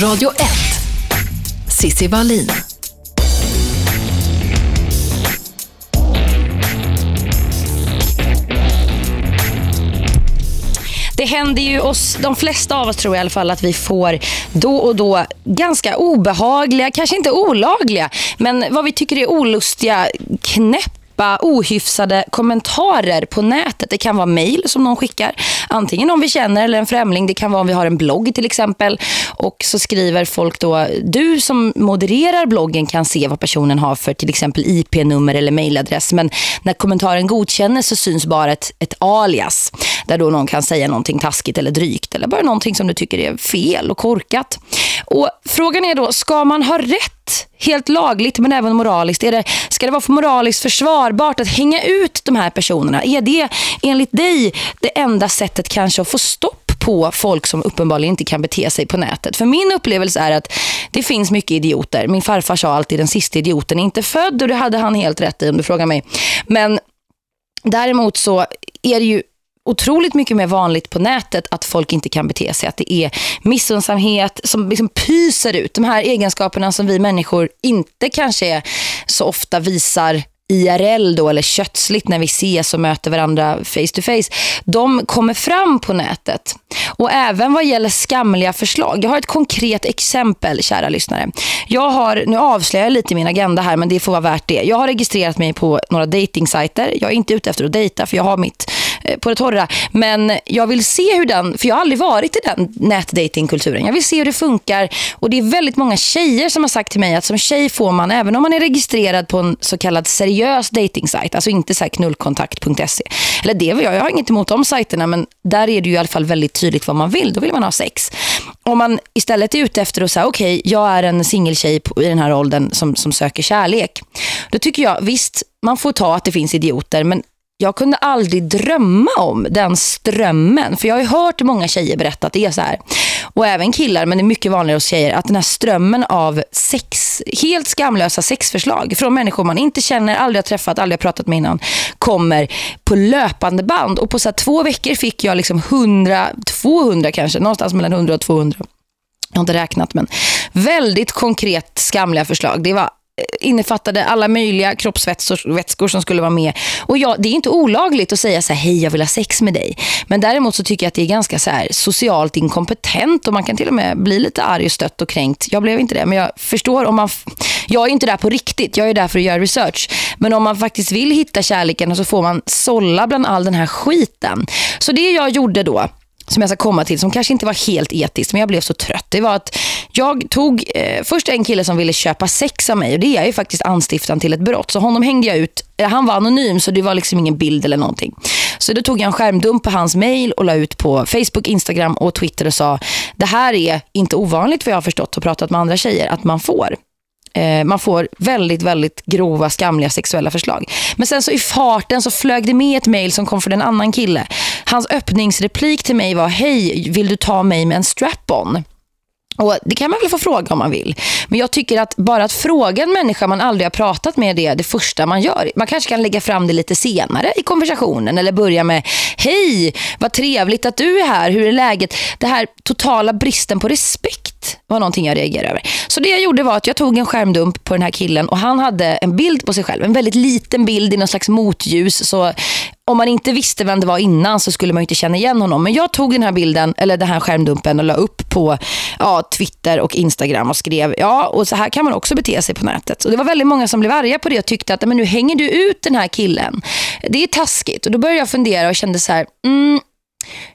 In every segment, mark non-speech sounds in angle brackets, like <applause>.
Radio 1. Sissi Wallin. Det händer ju oss, de flesta av oss tror jag i alla fall, att vi får då och då ganska obehagliga, kanske inte olagliga, men vad vi tycker är olustiga knäpp ohyfsade kommentarer på nätet. Det kan vara mejl som någon skickar. Antingen om vi känner eller en främling. Det kan vara om vi har en blogg till exempel. Och så skriver folk då, du som modererar bloggen kan se vad personen har för till exempel IP-nummer eller mejladress. Men när kommentaren godkänner så syns bara ett, ett alias. Där då någon kan säga någonting taskigt eller drygt. Eller bara någonting som du tycker är fel och korkat. Och frågan är då, ska man ha rätt helt lagligt men även moraliskt? Är det, ska det vara för moraliskt försvarbart att hänga ut de här personerna? Är det enligt dig det enda sättet kanske att få stopp på folk som uppenbarligen inte kan bete sig på nätet? För min upplevelse är att det finns mycket idioter. Min farfar sa alltid den sista idioten är inte född och det hade han helt rätt i om du frågar mig. Men däremot så är det ju otroligt mycket mer vanligt på nätet att folk inte kan bete sig. Att det är missundsamhet som liksom pyser ut. De här egenskaperna som vi människor inte kanske så ofta visar IRL då, eller kötsligt när vi ses och möter varandra face to face. De kommer fram på nätet. Och även vad gäller skamliga förslag. Jag har ett konkret exempel, kära lyssnare. Jag har, nu avslöjar jag lite min agenda här, men det får vara värt det. Jag har registrerat mig på några datingsajter. Jag är inte ute efter att dejta, för jag har mitt Eh, på det torra. Men jag vill se hur den, för jag har aldrig varit i den nätdatingkulturen. Jag vill se hur det funkar. Och det är väldigt många tjejer som har sagt till mig att som tjej får man, även om man är registrerad på en så kallad seriös datingsajt, alltså inte så knullkontakt.se. Eller det jag, jag har inget emot de sajterna, men där är det ju i alla fall väldigt tydligt vad man vill. Då vill man ha sex. Om man istället är ute efter att säga, okej, okay, jag är en singeltjej i den här åldern som, som söker kärlek. Då tycker jag, visst, man får ta att det finns idioter, men jag kunde aldrig drömma om den strömmen. För jag har ju hört många tjejer berätta att det är så här. Och även killar, men det är mycket vanligare hos tjejer. Att den här strömmen av sex, helt skamlösa sexförslag från människor man inte känner, aldrig har träffat, aldrig har pratat med innan. Kommer på löpande band. Och på så två veckor fick jag liksom 100, 200 kanske. Någonstans mellan 100 och 200. Jag har inte räknat men väldigt konkret skamliga förslag. Det var innefattade alla möjliga kroppsvätskor som skulle vara med. Och ja, det är inte olagligt att säga så här, hej jag vill ha sex med dig. Men däremot så tycker jag att det är ganska så här socialt inkompetent och man kan till och med bli lite arg och stött och kränkt. Jag blev inte det, men jag förstår om man... Jag är inte där på riktigt, jag är där för att göra research. Men om man faktiskt vill hitta kärleken så får man sålla bland all den här skiten. Så det jag gjorde då som jag ska komma till som kanske inte var helt etiskt men jag blev så trött. Det var att jag tog eh, först en kille som ville köpa sex av mig och det är ju faktiskt anstiftan till ett brott. Så honom hängde jag ut. Eh, han var anonym så det var liksom ingen bild eller någonting. Så då tog jag en skärmdump på hans mail och la ut på Facebook, Instagram och Twitter och sa det här är inte ovanligt vad jag har förstått och pratat med andra tjejer att man får. Eh, man får väldigt, väldigt grova, skamliga sexuella förslag. Men sen så i farten så flög det med ett mail som kom från en annan kille. Hans öppningsreplik till mig var Hej, vill du ta mig med en strap-on? Och det kan man väl få fråga om man vill. Men jag tycker att bara att fråga en människa man aldrig har pratat med det är det första man gör. Man kanske kan lägga fram det lite senare i konversationen eller börja med Hej, vad trevligt att du är här. Hur är läget? Det här totala bristen på respekt var någonting jag reagerade över. Så det jag gjorde var att jag tog en skärmdump på den här killen och han hade en bild på sig själv. En väldigt liten bild i någon slags motljus. Så om man inte visste vem det var innan så skulle man inte känna igen honom. Men jag tog den här bilden, eller den här skärmdumpen och la upp på ja, Twitter och Instagram och skrev ja, och så här kan man också bete sig på nätet. Och det var väldigt många som blev arga på det och tyckte att men nu hänger du ut den här killen. Det är taskigt. Och då började jag fundera och kände så här, mm,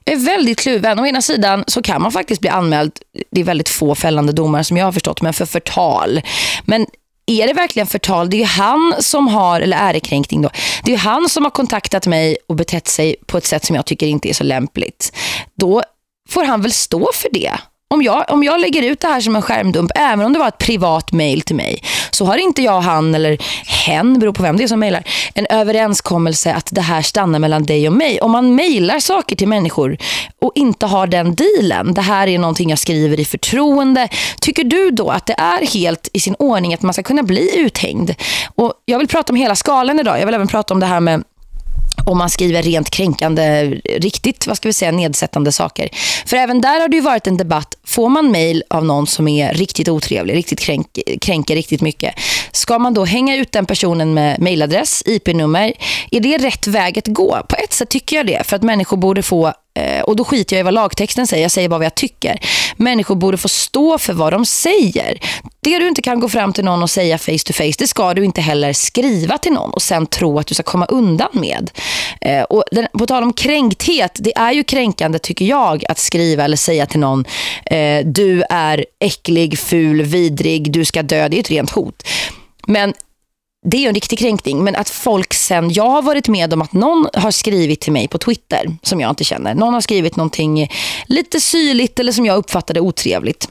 jag är väldigt kluven. Å ena sidan så kan man faktiskt bli anmäld. Det är väldigt få fällande domar som jag har förstått, men för förtal. Men är det verkligen förtal? Det är ju han som har, eller ärekränkning då. Det är ju han som har kontaktat mig och betett sig på ett sätt som jag tycker inte är så lämpligt. Då får han väl stå för det om jag, om jag lägger ut det här som en skärmdump, även om det var ett privat mail till mig, så har inte jag, han eller hen, beror på vem det är som mailar, en överenskommelse att det här stannar mellan dig och mig. Om man mailar saker till människor och inte har den dealen, det här är någonting jag skriver i förtroende, tycker du då att det är helt i sin ordning att man ska kunna bli uthängd? Och jag vill prata om hela skalan idag. Jag vill även prata om det här med om man skriver rent kränkande, riktigt, vad ska vi säga, nedsättande saker. För även där har det ju varit en debatt. Får man mejl av någon som är riktigt otrevlig, riktigt kränk, kränker riktigt mycket. Ska man då hänga ut den personen med mejladress, IP-nummer? Är det rätt väg att gå? På ett sätt tycker jag det. För att människor borde få eh, och då skiter jag i vad lagtexten säger. Jag säger bara vad jag tycker. Människor borde få stå för vad de säger. Det du inte kan gå fram till någon och säga face to face, det ska du inte heller skriva till någon och sen tro att du ska komma undan med. Eh, och på tal om kränkthet, det är ju kränkande tycker jag att skriva eller säga till någon eh, du är äcklig, ful, vidrig, du ska dö. Det är ett rent hot. Men det är ju en riktig kränkning. Men att folk sen, jag har varit med om att någon har skrivit till mig på Twitter som jag inte känner. Någon har skrivit någonting lite syrligt eller som jag uppfattade otrevligt.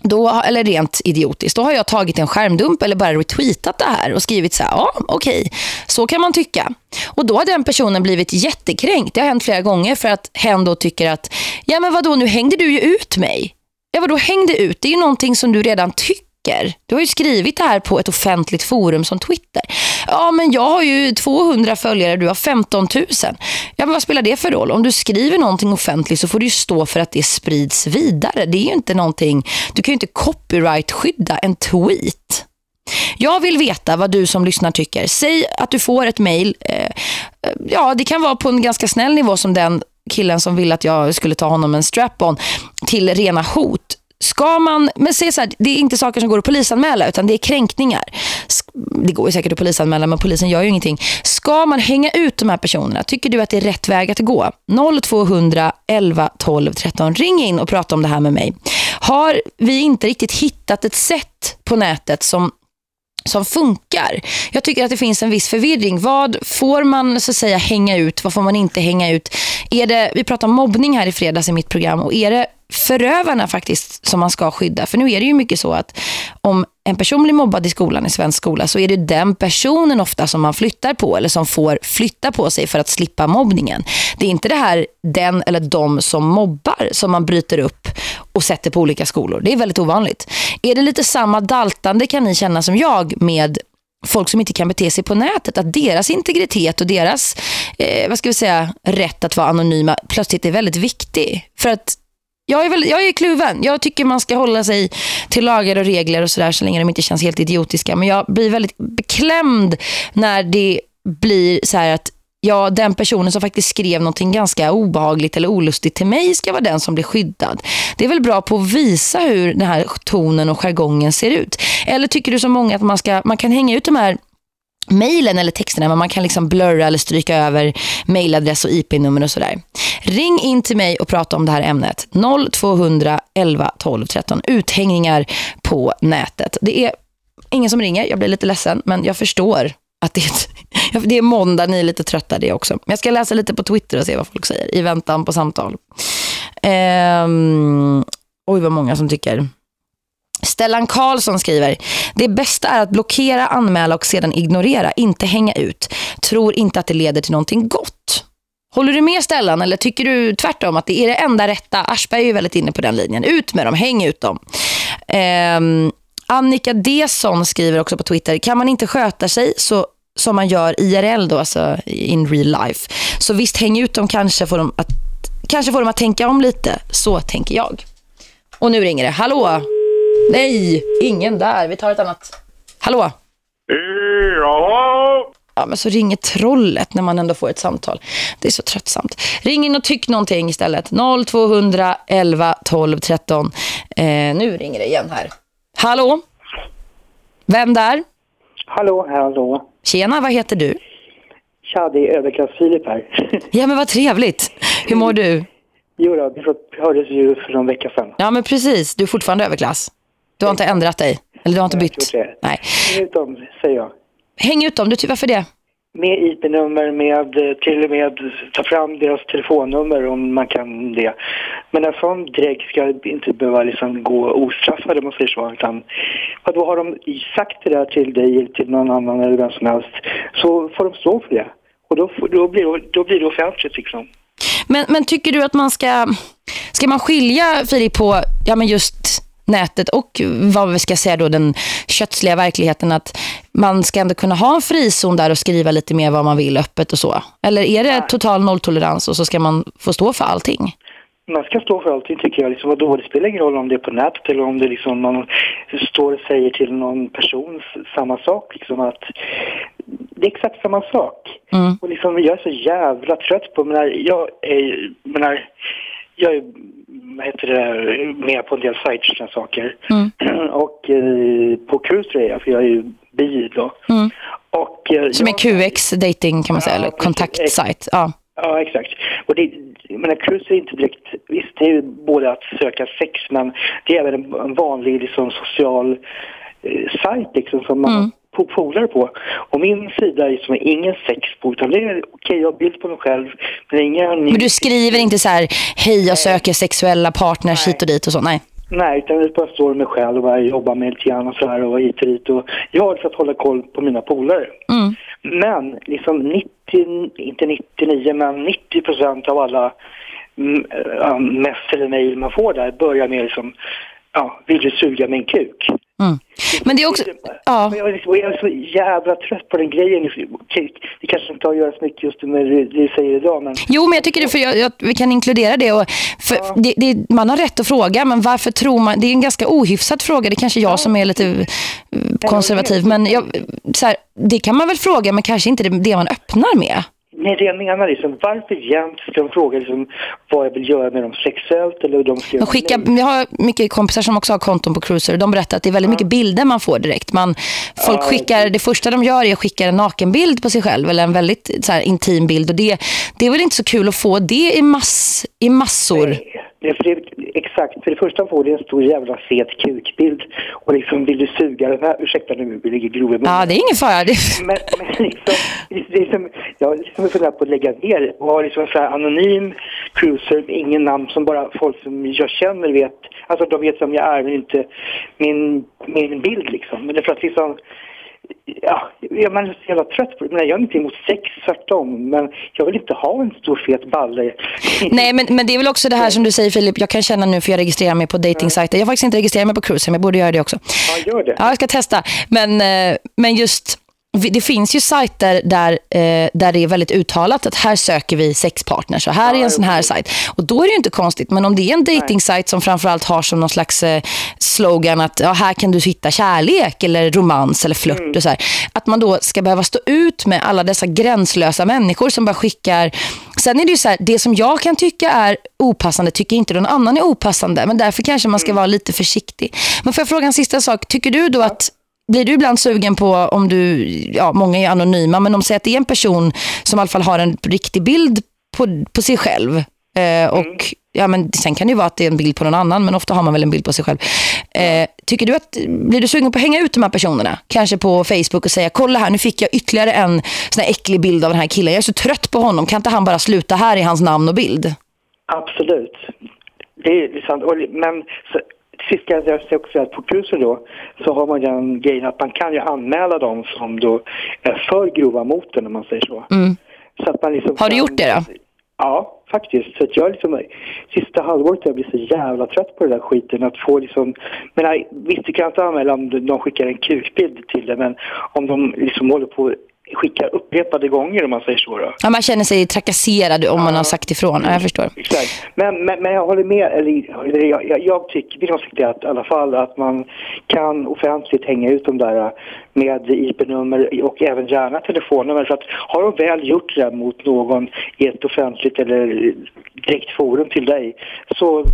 Då, eller rent idiotiskt. Då har jag tagit en skärmdump eller bara retweetat det här och skrivit så här, ja okej, okay, så kan man tycka. Och då har den personen blivit jättekränkt. Det har hänt flera gånger för att hen då tycker att, ja men vadå, nu hängde du ju ut mig. Ja vadå hängde ut? Det är ju någonting som du redan tycker tycker. Du har ju skrivit det här på ett offentligt forum som Twitter. Ja, men jag har ju 200 följare, du har 15 000. Ja, men vad spelar det för roll? Om du skriver någonting offentligt så får du ju stå för att det sprids vidare. Det är ju inte någonting... Du kan ju inte copyright-skydda en tweet. Jag vill veta vad du som lyssnar tycker. Säg att du får ett mejl. Eh, eh, ja, det kan vara på en ganska snäll nivå som den killen som ville att jag skulle ta honom en strap-on till rena hot. Ska man, men säg så här, det är inte saker som går att polisanmäla utan det är kränkningar. Det går ju säkert att polisanmäla men polisen gör ju ingenting. Ska man hänga ut de här personerna? Tycker du att det är rätt väg att gå? 0200 11 12 13. Ring in och prata om det här med mig. Har vi inte riktigt hittat ett sätt på nätet som som funkar. Jag tycker att det finns en viss förvirring. Vad får man så att säga hänga ut? Vad får man inte hänga ut? Är det, vi pratar om mobbning här i fredags i mitt program och är det förövarna faktiskt som man ska skydda. För nu är det ju mycket så att om en person blir mobbad i skolan, i svensk skola, så är det den personen ofta som man flyttar på eller som får flytta på sig för att slippa mobbningen. Det är inte det här den eller de som mobbar som man bryter upp och sätter på olika skolor. Det är väldigt ovanligt. Är det lite samma daltande kan ni känna som jag med folk som inte kan bete sig på nätet att deras integritet och deras eh, vad ska vi säga rätt att vara anonyma plötsligt är väldigt viktig för att jag är, väl, jag är kluven. Jag tycker man ska hålla sig till lagar och regler och sådär så länge de inte känns helt idiotiska. Men jag blir väldigt beklämd när det blir så här att ja, den personen som faktiskt skrev någonting ganska obehagligt eller olustigt till mig ska vara den som blir skyddad. Det är väl bra på att visa hur den här tonen och jargongen ser ut. Eller tycker du som många att man, ska, man kan hänga ut de här mejlen eller texterna men man kan liksom blurra eller stryka över mejladress och IP-nummer och sådär. Ring in till mig och prata om det här ämnet. 0200 11 12 13. Uthängningar på nätet. Det är ingen som ringer, jag blir lite ledsen men jag förstår att det är, <laughs> det är måndag, ni är lite trötta det också. Jag ska läsa lite på Twitter och se vad folk säger i väntan på samtal. Um, oj vad många som tycker Stellan Karlsson skriver Det bästa är att blockera, anmäla och sedan ignorera, inte hänga ut. Tror inte att det leder till någonting gott. Håller du med Stellan eller tycker du tvärtom att det är det enda rätta? Aschberg är ju väldigt inne på den linjen. Ut med dem, häng ut dem. Um, Annika Desson skriver också på Twitter Kan man inte sköta sig så som man gör IRL då, alltså in real life. Så visst häng ut dem kanske får dem att, kanske får dem att tänka om lite. Så tänker jag. Och nu ringer det. Hallå? Nej, ingen där. Vi tar ett annat. Hallå? Ja. Ja, men så ringer trollet när man ändå får ett samtal. Det är så tröttsamt. Ring in och tyck någonting istället. 0200 11 12 13. Eh, nu ringer det igen här. Hallå? Vem där? Hallå, hallå. Tjena, vad heter du? Tja, det är överklass-Filip här. <laughs> ja, men vad trevligt. Hur mår du? Jo då, vi hördes ju för någon vecka sedan. Ja, men precis. Du är fortfarande överklass. Du har inte ändrat dig? Eller du har inte bytt? Nej. Häng ut dem, säger jag. Häng ut dem? Du, varför det? Med IP-nummer, med till och med ta fram deras telefonnummer om man kan det. Men en sån drägg ska inte behöva liksom gå ostraffad om man säger så. Utan, då har de sagt det där till dig eller till någon annan eller vem som helst så får de stå för det. Och då, då, blir, då blir det offentligt liksom. Men, men tycker du att man ska... Ska man skilja, Filip, på ja, men just nätet och vad vi ska säga då den kötsliga verkligheten att man ska ändå kunna ha en frizon där och skriva lite mer vad man vill öppet och så? Eller är det total nolltolerans och så ska man få stå för allting? man ska stå för allting tycker jag. Liksom, vadå, det spelar ingen roll om det är på nätet eller om det liksom man står och säger till någon person samma sak. Liksom, att det är exakt samma sak. Mm. Och liksom, jag är så jävla trött på, menar, jag är, menar, jag är heter det, med på en del sajter och saker. Mm. <clears throat> och eh, på Cruise är jag, för jag är ju bi då. Mm. Och, eh, Som är QX dating kan man säga, ja, eller kontaktsajt. Ja. ja, exakt. Och det, men Cruise är inte direkt, visst det är ju både att söka sex men det är även en, en vanlig liksom, social eh, sajt liksom, som man mm polare på. Och min sida är som ingen sex på utan det är okej, okay, jag har bild på mig själv. Men, ingen men du skriver inte så här, hej jag söker sexuella partners nej. hit och dit och så, nej? Nej, utan jag bara står mig själv och jag jobbar med lite grann och så här och hit och dit. Och jag har för att hålla koll på mina polare. Mm. Men liksom 90, inte 99 men 90 procent av alla mm, mess eller mejl man får där börjar med liksom, ja, vill du suga min kuk? Mm. Men det är också... Ja. Jag, är så, jävla trött på den grejen. Det kanske inte har att göra så mycket just med det du säger idag. Men... Jo, men jag tycker det för jag, jag, vi kan inkludera det. Och för ja. det, det, man har rätt att fråga, men varför tror man... Det är en ganska ohyfsad fråga. Det är kanske jag ja. som är lite eh, konservativ. Men jag, så här, det kan man väl fråga, men kanske inte det, det man öppnar med. Nej, det jag menar liksom, varför jämt de fråga liksom, vad jag vill göra med dem sexuellt eller de ska de skickar, Jag har mycket kompisar som också har konton på Cruiser. De berättar att det är väldigt ja. mycket bilder man får direkt. Man, folk ja, skickar, det första de gör är att skicka en nakenbild på sig själv eller en väldigt så här, intim bild. Och det, det är väl inte så kul att få det i, mass, i massor. Nej. Det, för det, exakt, för det första får du en stor jävla fet kukbild och liksom vill du suga den här, ursäkta nu, vi ligger grov i Ja, det är ingen fara. Men, men liksom, det är som, jag liksom funderar på att lägga ner och ha liksom en sån här anonym cruiser, ingen namn som bara folk som jag känner vet, alltså de vet vem jag är men inte min, min bild liksom. Men det är för att liksom ja, man är så jävla trött på det. Men jag är inte emot sex, tvärtom. Men jag vill inte ha en stor fet balle. <laughs> Nej, men, men det är väl också det här som du säger Filip. Jag kan känna nu för jag registrerar mig på datingsajter. Jag har faktiskt inte registrerat mig på Cruise, men jag borde göra det också. Ja, gör det. Ja, jag ska testa. Men, eh, men just det finns ju sajter där, eh, där det är väldigt uttalat att här söker vi sexpartners och här är en sån här sajt. Och då är det ju inte konstigt. Men om det är en dating-sajt som framförallt har som någon slags eh, slogan att ja, här kan du hitta kärlek eller romans eller flört mm. och så här. Att man då ska behöva stå ut med alla dessa gränslösa människor som bara skickar... Sen är det ju så här, det som jag kan tycka är opassande tycker inte någon annan är opassande. Men därför kanske man ska mm. vara lite försiktig. Men får jag fråga en sista sak. Tycker du då att blir du ibland sugen på om du, ja många är anonyma, men om säger att det är en person som i alla fall har en riktig bild på, på sig själv eh, och mm. ja men sen kan det ju vara att det är en bild på någon annan, men ofta har man väl en bild på sig själv. Eh, tycker du att, blir du sugen på att hänga ut de här personerna? Kanske på Facebook och säga, kolla här, nu fick jag ytterligare en sån här äcklig bild av den här killen. Jag är så trött på honom, kan inte han bara sluta här i hans namn och bild? Absolut. Det är sant. Men Sist jag också att på kursen då så har man den grejen att man kan ju anmäla dem som då är för grova mot den om man säger så. Mm. så att man liksom har du gjort det då? Ja, faktiskt. Så att jag liksom, sista halvåret jag blir så jävla trött på den där skiten. Att få liksom, men visst du kan inte anmäla om de skickar en kukbild till det, men om de liksom håller på skickar upprepade gånger om man säger så. Då. Ja, man känner sig trakasserad om ja. man har sagt ifrån. Ja, jag förstår. Exakt. Men, men, men jag håller med, eller jag, jag, jag tycker, min åsikt är att i alla fall att man kan offentligt hänga ut de där med IP-nummer och även gärna telefonnummer. För att har de väl gjort det mot någon i ett offentligt eller direkt forum till dig så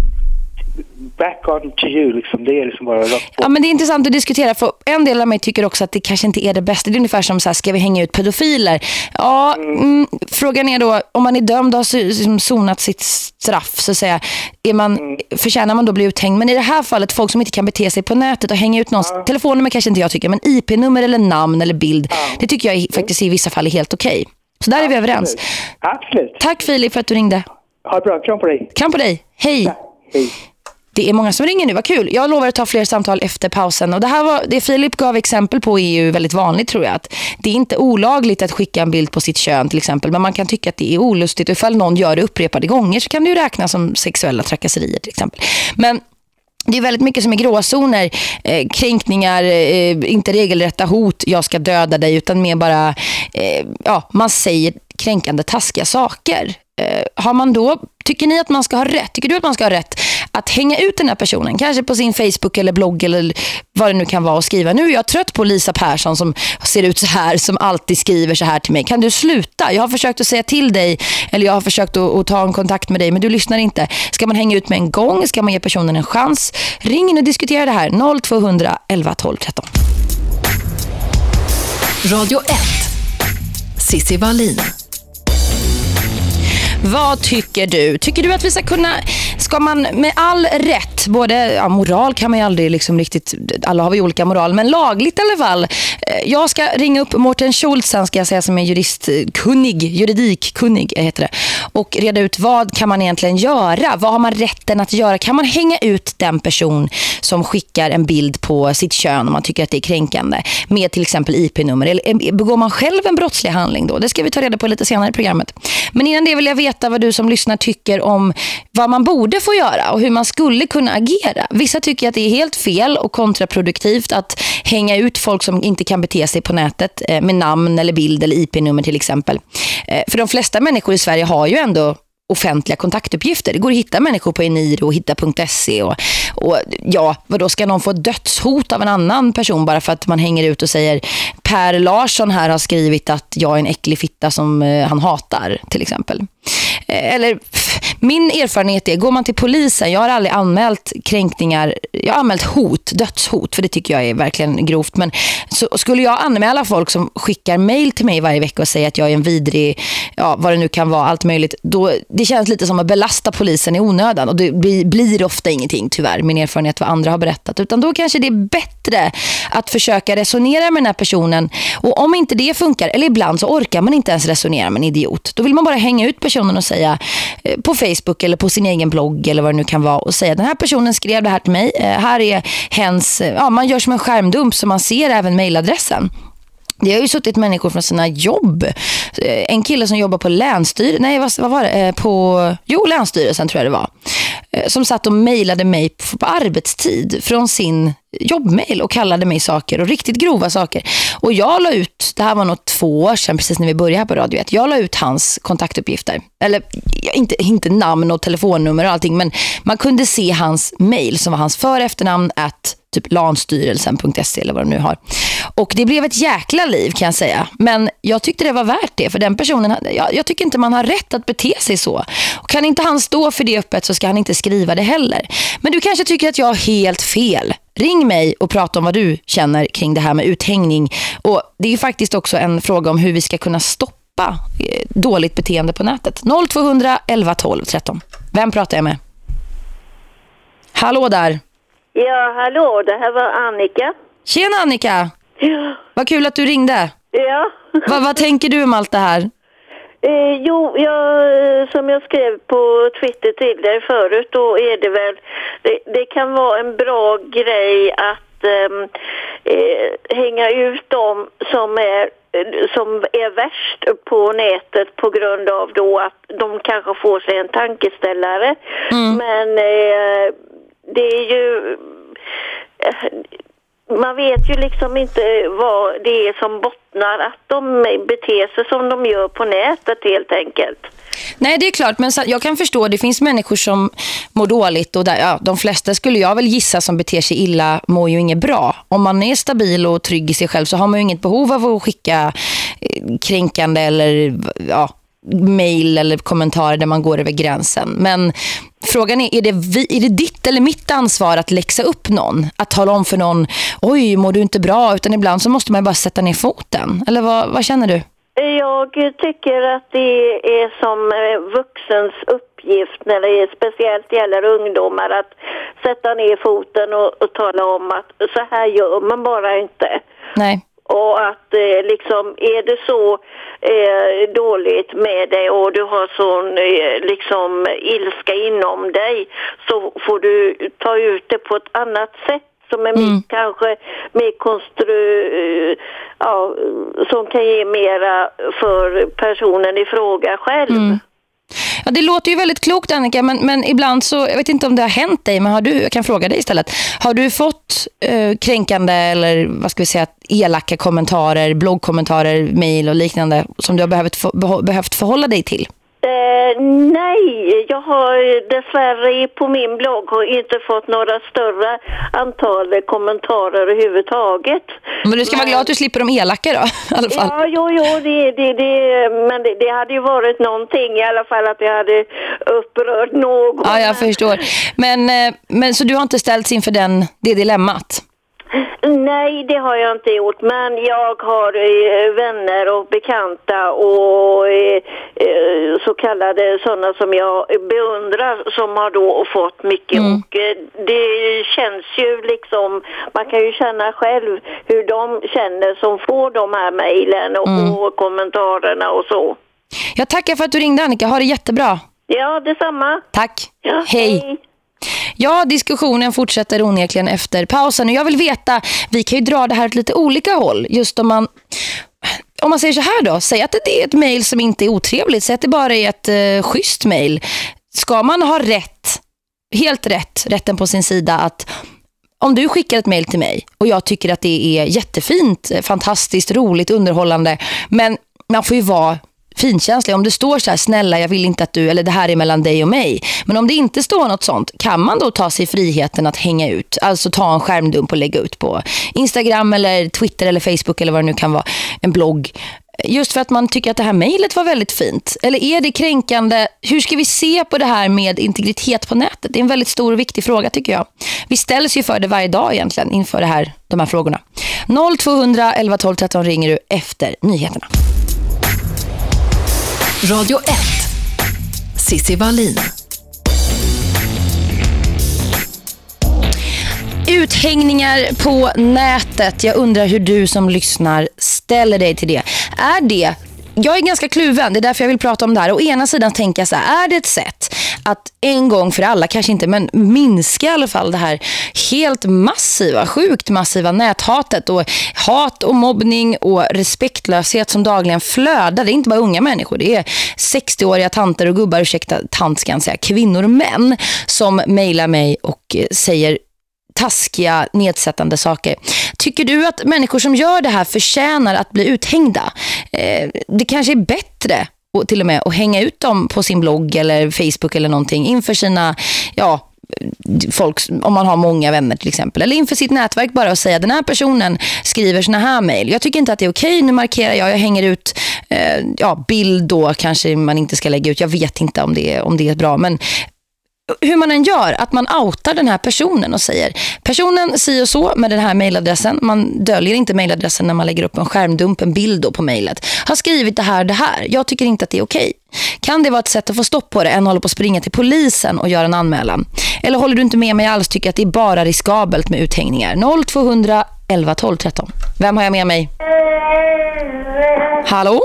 back on to you liksom. Det är liksom bara rakt på. Ja, men det är intressant att diskutera för en del av mig tycker också att det kanske inte är det bästa. Det är ungefär som så här, ska vi hänga ut pedofiler? Ja, mm. Mm, frågan är då, om man är dömd och har liksom sonat sitt straff så att säga, är man, mm. förtjänar man då bli uthängd? Men i det här fallet, folk som inte kan bete sig på nätet och hänga ut någons ja. telefonnummer kanske inte jag tycker, men IP-nummer eller namn eller bild, ja. det tycker jag faktiskt i vissa fall är helt okej. Okay. Så där Absolut. är vi överens. Absolut. Tack Filip för att du ringde. Ha det bra, kram på dig. Kram på dig. Hej. Ja. Hej. Det är många som ringer nu, vad kul. Jag lovar att ta fler samtal efter pausen. Och det här var, det Filip gav exempel på är ju väldigt vanligt tror jag. Att det är inte olagligt att skicka en bild på sitt kön till exempel. Men man kan tycka att det är olustigt. Och ifall någon gör det upprepade gånger så kan det ju räknas som sexuella trakasserier till exempel. Men det är väldigt mycket som är gråzoner. Eh, kränkningar, eh, inte regelrätta hot, jag ska döda dig, utan mer bara, eh, ja, man säger kränkande, taskiga saker. Eh, har man då, tycker ni att man ska ha rätt? Tycker du att man ska ha rätt att hänga ut den här personen? Kanske på sin Facebook eller blogg eller vad det nu kan vara och skriva. Nu är jag trött på Lisa Persson som ser ut så här, som alltid skriver så här till mig. Kan du sluta? Jag har försökt att säga till dig eller jag har försökt att, att ta en kontakt med dig men du lyssnar inte. Ska man hänga ut med en gång? Ska man ge personen en chans? Ring in och diskutera det här. 0200 11 12 13. Radio 1. Sissi Wallin. Vad tycker du? Tycker du att vi ska kunna, ska man med all rätt, både ja, moral kan man ju aldrig liksom riktigt, alla har vi olika moral, men lagligt i alla fall. Eh, jag ska ringa upp Mårten Schultzen ska jag säga som är juristkunnig, juridikkunnig eh, heter det, och reda ut vad kan man egentligen göra? Vad har man rätten att göra? Kan man hänga ut den person som skickar en bild på sitt kön om man tycker att det är kränkande med till exempel IP-nummer? Eller eh, begår man själv en brottslig handling då? Det ska vi ta reda på lite senare i programmet. Men innan det vill jag veta vad du som lyssnar tycker om vad man borde få göra och hur man skulle kunna agera. Vissa tycker att det är helt fel och kontraproduktivt att hänga ut folk som inte kan bete sig på nätet eh, med namn eller bild eller IP-nummer till exempel. Eh, för de flesta människor i Sverige har ju ändå offentliga kontaktuppgifter. Det går att hitta människor på Eniro och hitta.se och, och ja, vad då ska någon få dödshot av en annan person bara för att man hänger ut och säger Per Larsson här har skrivit att jag är en äcklig fitta som eh, han hatar till exempel. Eller min erfarenhet är, går man till polisen, jag har aldrig anmält kränkningar, jag har anmält hot, dödshot, för det tycker jag är verkligen grovt. Men så skulle jag anmäla folk som skickar mail till mig varje vecka och säger att jag är en vidrig, ja vad det nu kan vara, allt möjligt, då, det känns lite som att belasta polisen i onödan. Och det blir, blir ofta ingenting tyvärr, min erfarenhet vad andra har berättat. Utan då kanske det är bättre att försöka resonera med den här personen. Och om inte det funkar, eller ibland så orkar man inte ens resonera med en idiot. Då vill man bara hänga ut personen och säga eh, på Facebook eller på sin egen blogg eller vad det nu kan vara och säga den här personen skrev det här till mig. Eh, här är hens, ja man gör som en skärmdump så man ser även mejladressen. Det har ju suttit människor från sina jobb. Eh, en kille som jobbar på länsstyrelsen, nej vad, vad var det? Eh, på, jo, länsstyrelsen tror jag det var. Eh, som satt och mejlade mig på, arbetstid från sin jobbmail och kallade mig saker och riktigt grova saker. Och jag la ut, det här var nog två år sedan precis när vi började här på radio, jag la ut hans kontaktuppgifter. Eller inte, inte namn och telefonnummer och allting, men man kunde se hans mail som var hans för efternamn att typ lanstyrelsen.se eller vad de nu har. Och det blev ett jäkla liv kan jag säga. Men jag tyckte det var värt det för den personen, jag, jag tycker inte man har rätt att bete sig så. Och kan inte han stå för det öppet så ska han inte skriva det heller. Men du kanske tycker att jag har helt fel. Ring mig och prata om vad du känner kring det här med uthängning. Och det är faktiskt också en fråga om hur vi ska kunna stoppa eh, dåligt beteende på nätet. 0200 11 12 13. Vem pratar jag med? Hallå där. Ja, hallå, det här var Annika. Tjena Annika. Ja. Vad kul att du ringde. Ja. vad, vad tänker du om allt det här? Eh, jo, jag, som jag skrev på Twitter till dig förut, då är det väl, det, det kan vara en bra grej att ehm, eh, hänga ut dem som är som är värst på nätet på grund av då att de kanske får sig en tankeställare. Mm. Men eh, det är ju eh, man vet ju liksom inte vad det är som bottnar att de beter sig som de gör på nätet helt enkelt. Nej, det är klart. Men jag kan förstå, det finns människor som mår dåligt och där, ja, de flesta skulle jag väl gissa som beter sig illa mår ju inget bra. Om man är stabil och trygg i sig själv så har man ju inget behov av att skicka eh, kränkande eller ja, mejl eller kommentarer där man går över gränsen. Men frågan är, är det, vi, är det ditt eller mitt ansvar att läxa upp någon? Att tala om för någon, oj mår du inte bra? Utan ibland så måste man bara sätta ner foten. Eller vad, vad känner du? Jag tycker att det är som eh, vuxens uppgift när det speciellt gäller ungdomar att sätta ner foten och, och tala om att så här gör man bara inte. Nej. Och att eh, liksom, är det så eh, dåligt med dig och du har sån eh, liksom ilska inom dig så får du ta ut det på ett annat sätt som är mm. kanske mer konstru... Eh, ja, som kan ge mera för personen i fråga själv. Mm. Ja, det låter ju väldigt klokt Annika, men, men ibland så, jag vet inte om det har hänt dig, men har du, jag kan fråga dig istället. Har du fått eh, kränkande eller vad ska vi säga, elaka kommentarer, bloggkommentarer, mejl och liknande som du har behövt, för, behövt förhålla dig till? Eh, nej, jag har dessvärre på min blogg inte fått några större antal kommentarer överhuvudtaget. Men du ska men... vara glad att du slipper de elaka då, <laughs> i alla fall. Ja, jo, jo, det, det, det, men det, det, hade ju varit någonting i alla fall att jag hade upprört någon. Ja, jag förstår. Men, eh, men så du har inte ställts inför den, det dilemmat? Nej, det har jag inte gjort. Men jag har eh, vänner och bekanta och eh, eh, så kallade sådana som jag beundrar som har då fått mycket. Mm. Och eh, det känns ju liksom, man kan ju känna själv hur de känner som får de här mejlen och, mm. och kommentarerna och så. Jag tackar för att du ringde Annika. Ha det jättebra. Ja, detsamma. Tack. Ja, hej. hej. Ja, diskussionen fortsätter onekligen efter pausen. Och jag vill veta, vi kan ju dra det här åt lite olika håll. Just om man om man säger så här då, säg att det är ett mejl som inte är otrevligt, säg att det bara är ett eh, schysst mejl. Ska man ha rätt, helt rätt, rätten på sin sida att om du skickar ett mejl till mig och jag tycker att det är jättefint, fantastiskt, roligt, underhållande, men man får ju vara finkänslig. Om det står så här, snälla jag vill inte att du, eller det här är mellan dig och mig. Men om det inte står något sånt, kan man då ta sig friheten att hänga ut? Alltså ta en skärmdump och lägga ut på Instagram eller Twitter eller Facebook eller vad det nu kan vara, en blogg. Just för att man tycker att det här mejlet var väldigt fint. Eller är det kränkande? Hur ska vi se på det här med integritet på nätet? Det är en väldigt stor och viktig fråga tycker jag. Vi ställs ju för det varje dag egentligen inför det här, de här frågorna. 0200 11 12 13 ringer du efter nyheterna. Radio 1. Sissi Wallin. Uthängningar på nätet. Jag undrar hur du som lyssnar ställer dig till det. Är det jag är ganska kluven, det är därför jag vill prata om det här. Å ena sidan tänker jag så här, är det ett sätt att en gång för alla, kanske inte, men minska i alla fall det här helt massiva, sjukt massiva näthatet och hat och mobbning och respektlöshet som dagligen flödar. Det är inte bara unga människor, det är 60-åriga tanter och gubbar, ursäkta tant ska jag säga, kvinnor och män som mejlar mig och eh, säger taskiga, nedsättande saker. Tycker du att människor som gör det här förtjänar att bli uthängda? Eh, det kanske är bättre och till och med att hänga ut dem på sin blogg eller Facebook eller någonting inför sina, ja, folk, om man har många vänner till exempel. Eller inför sitt nätverk bara och säga den här personen skriver såna här mejl. Jag tycker inte att det är okej. Nu markerar jag, jag hänger ut eh, ja, bild då kanske man inte ska lägga ut. Jag vet inte om det, om det är bra. Men hur man än gör, att man outar den här personen och säger personen si och så med den här mailadressen, Man döljer inte mailadressen när man lägger upp en skärmdump, en bild på mejlet. Har skrivit det här det här. Jag tycker inte att det är okej. Kan det vara ett sätt att få stopp på det än hålla på att springa till polisen och göra en anmälan? Eller håller du inte med mig alls tycker att det är bara riskabelt med uthängningar? 0200 11 12 13. Vem har jag med mig? Hallå?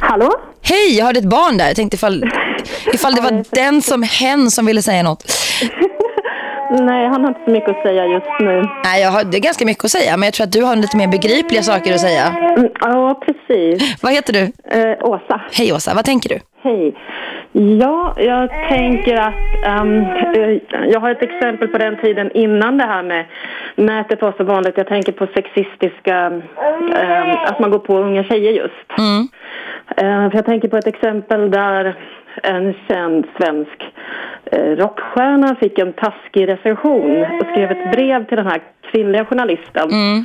Hallå? Hej, jag hörde ett barn där. Jag tänkte ifall, <laughs> ifall det var den som hen som ville säga något. <laughs> Nej, han har inte så mycket att säga just nu. Nej, jag har det är ganska mycket att säga. Men jag tror att du har lite mer begripliga saker att säga. Mm, ja, precis. Vad heter du? Eh, Åsa. Hej Åsa, vad tänker du? Hej. Ja, jag tänker att um, jag har ett exempel på den tiden innan det här med nätet var så vanligt. Jag tänker på sexistiska, um, att man går på unga tjejer just. Mm. Uh, för jag tänker på ett exempel där en känd svensk uh, rockstjärna fick en taskig recension och skrev ett brev till den här kvinnliga journalisten. Mm.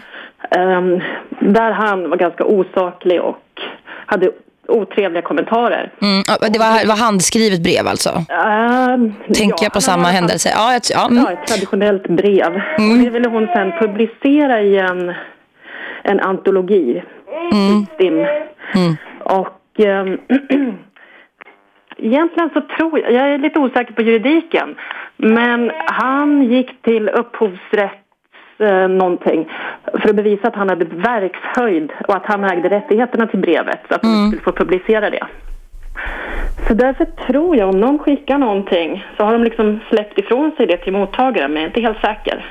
Um, där han var ganska osaklig och hade otrevliga kommentarer. Mm, det var, var handskrivet brev alltså? Uh, Tänker ja, jag på samma händelse? Ja, ett, ja, mm. ja, ett traditionellt brev. Mm. Det ville hon sen publicera i en, en antologi. Mm. mm. Och um, <clears throat> egentligen så tror jag, jag är lite osäker på juridiken, men han gick till upphovsrätt eh, någonting för att bevisa att han hade verkshöjd och att han ägde rättigheterna till brevet så att mm. han skulle få publicera det. Så därför tror jag om någon skickar någonting så har de liksom släppt ifrån sig det till mottagaren men jag är inte helt säker.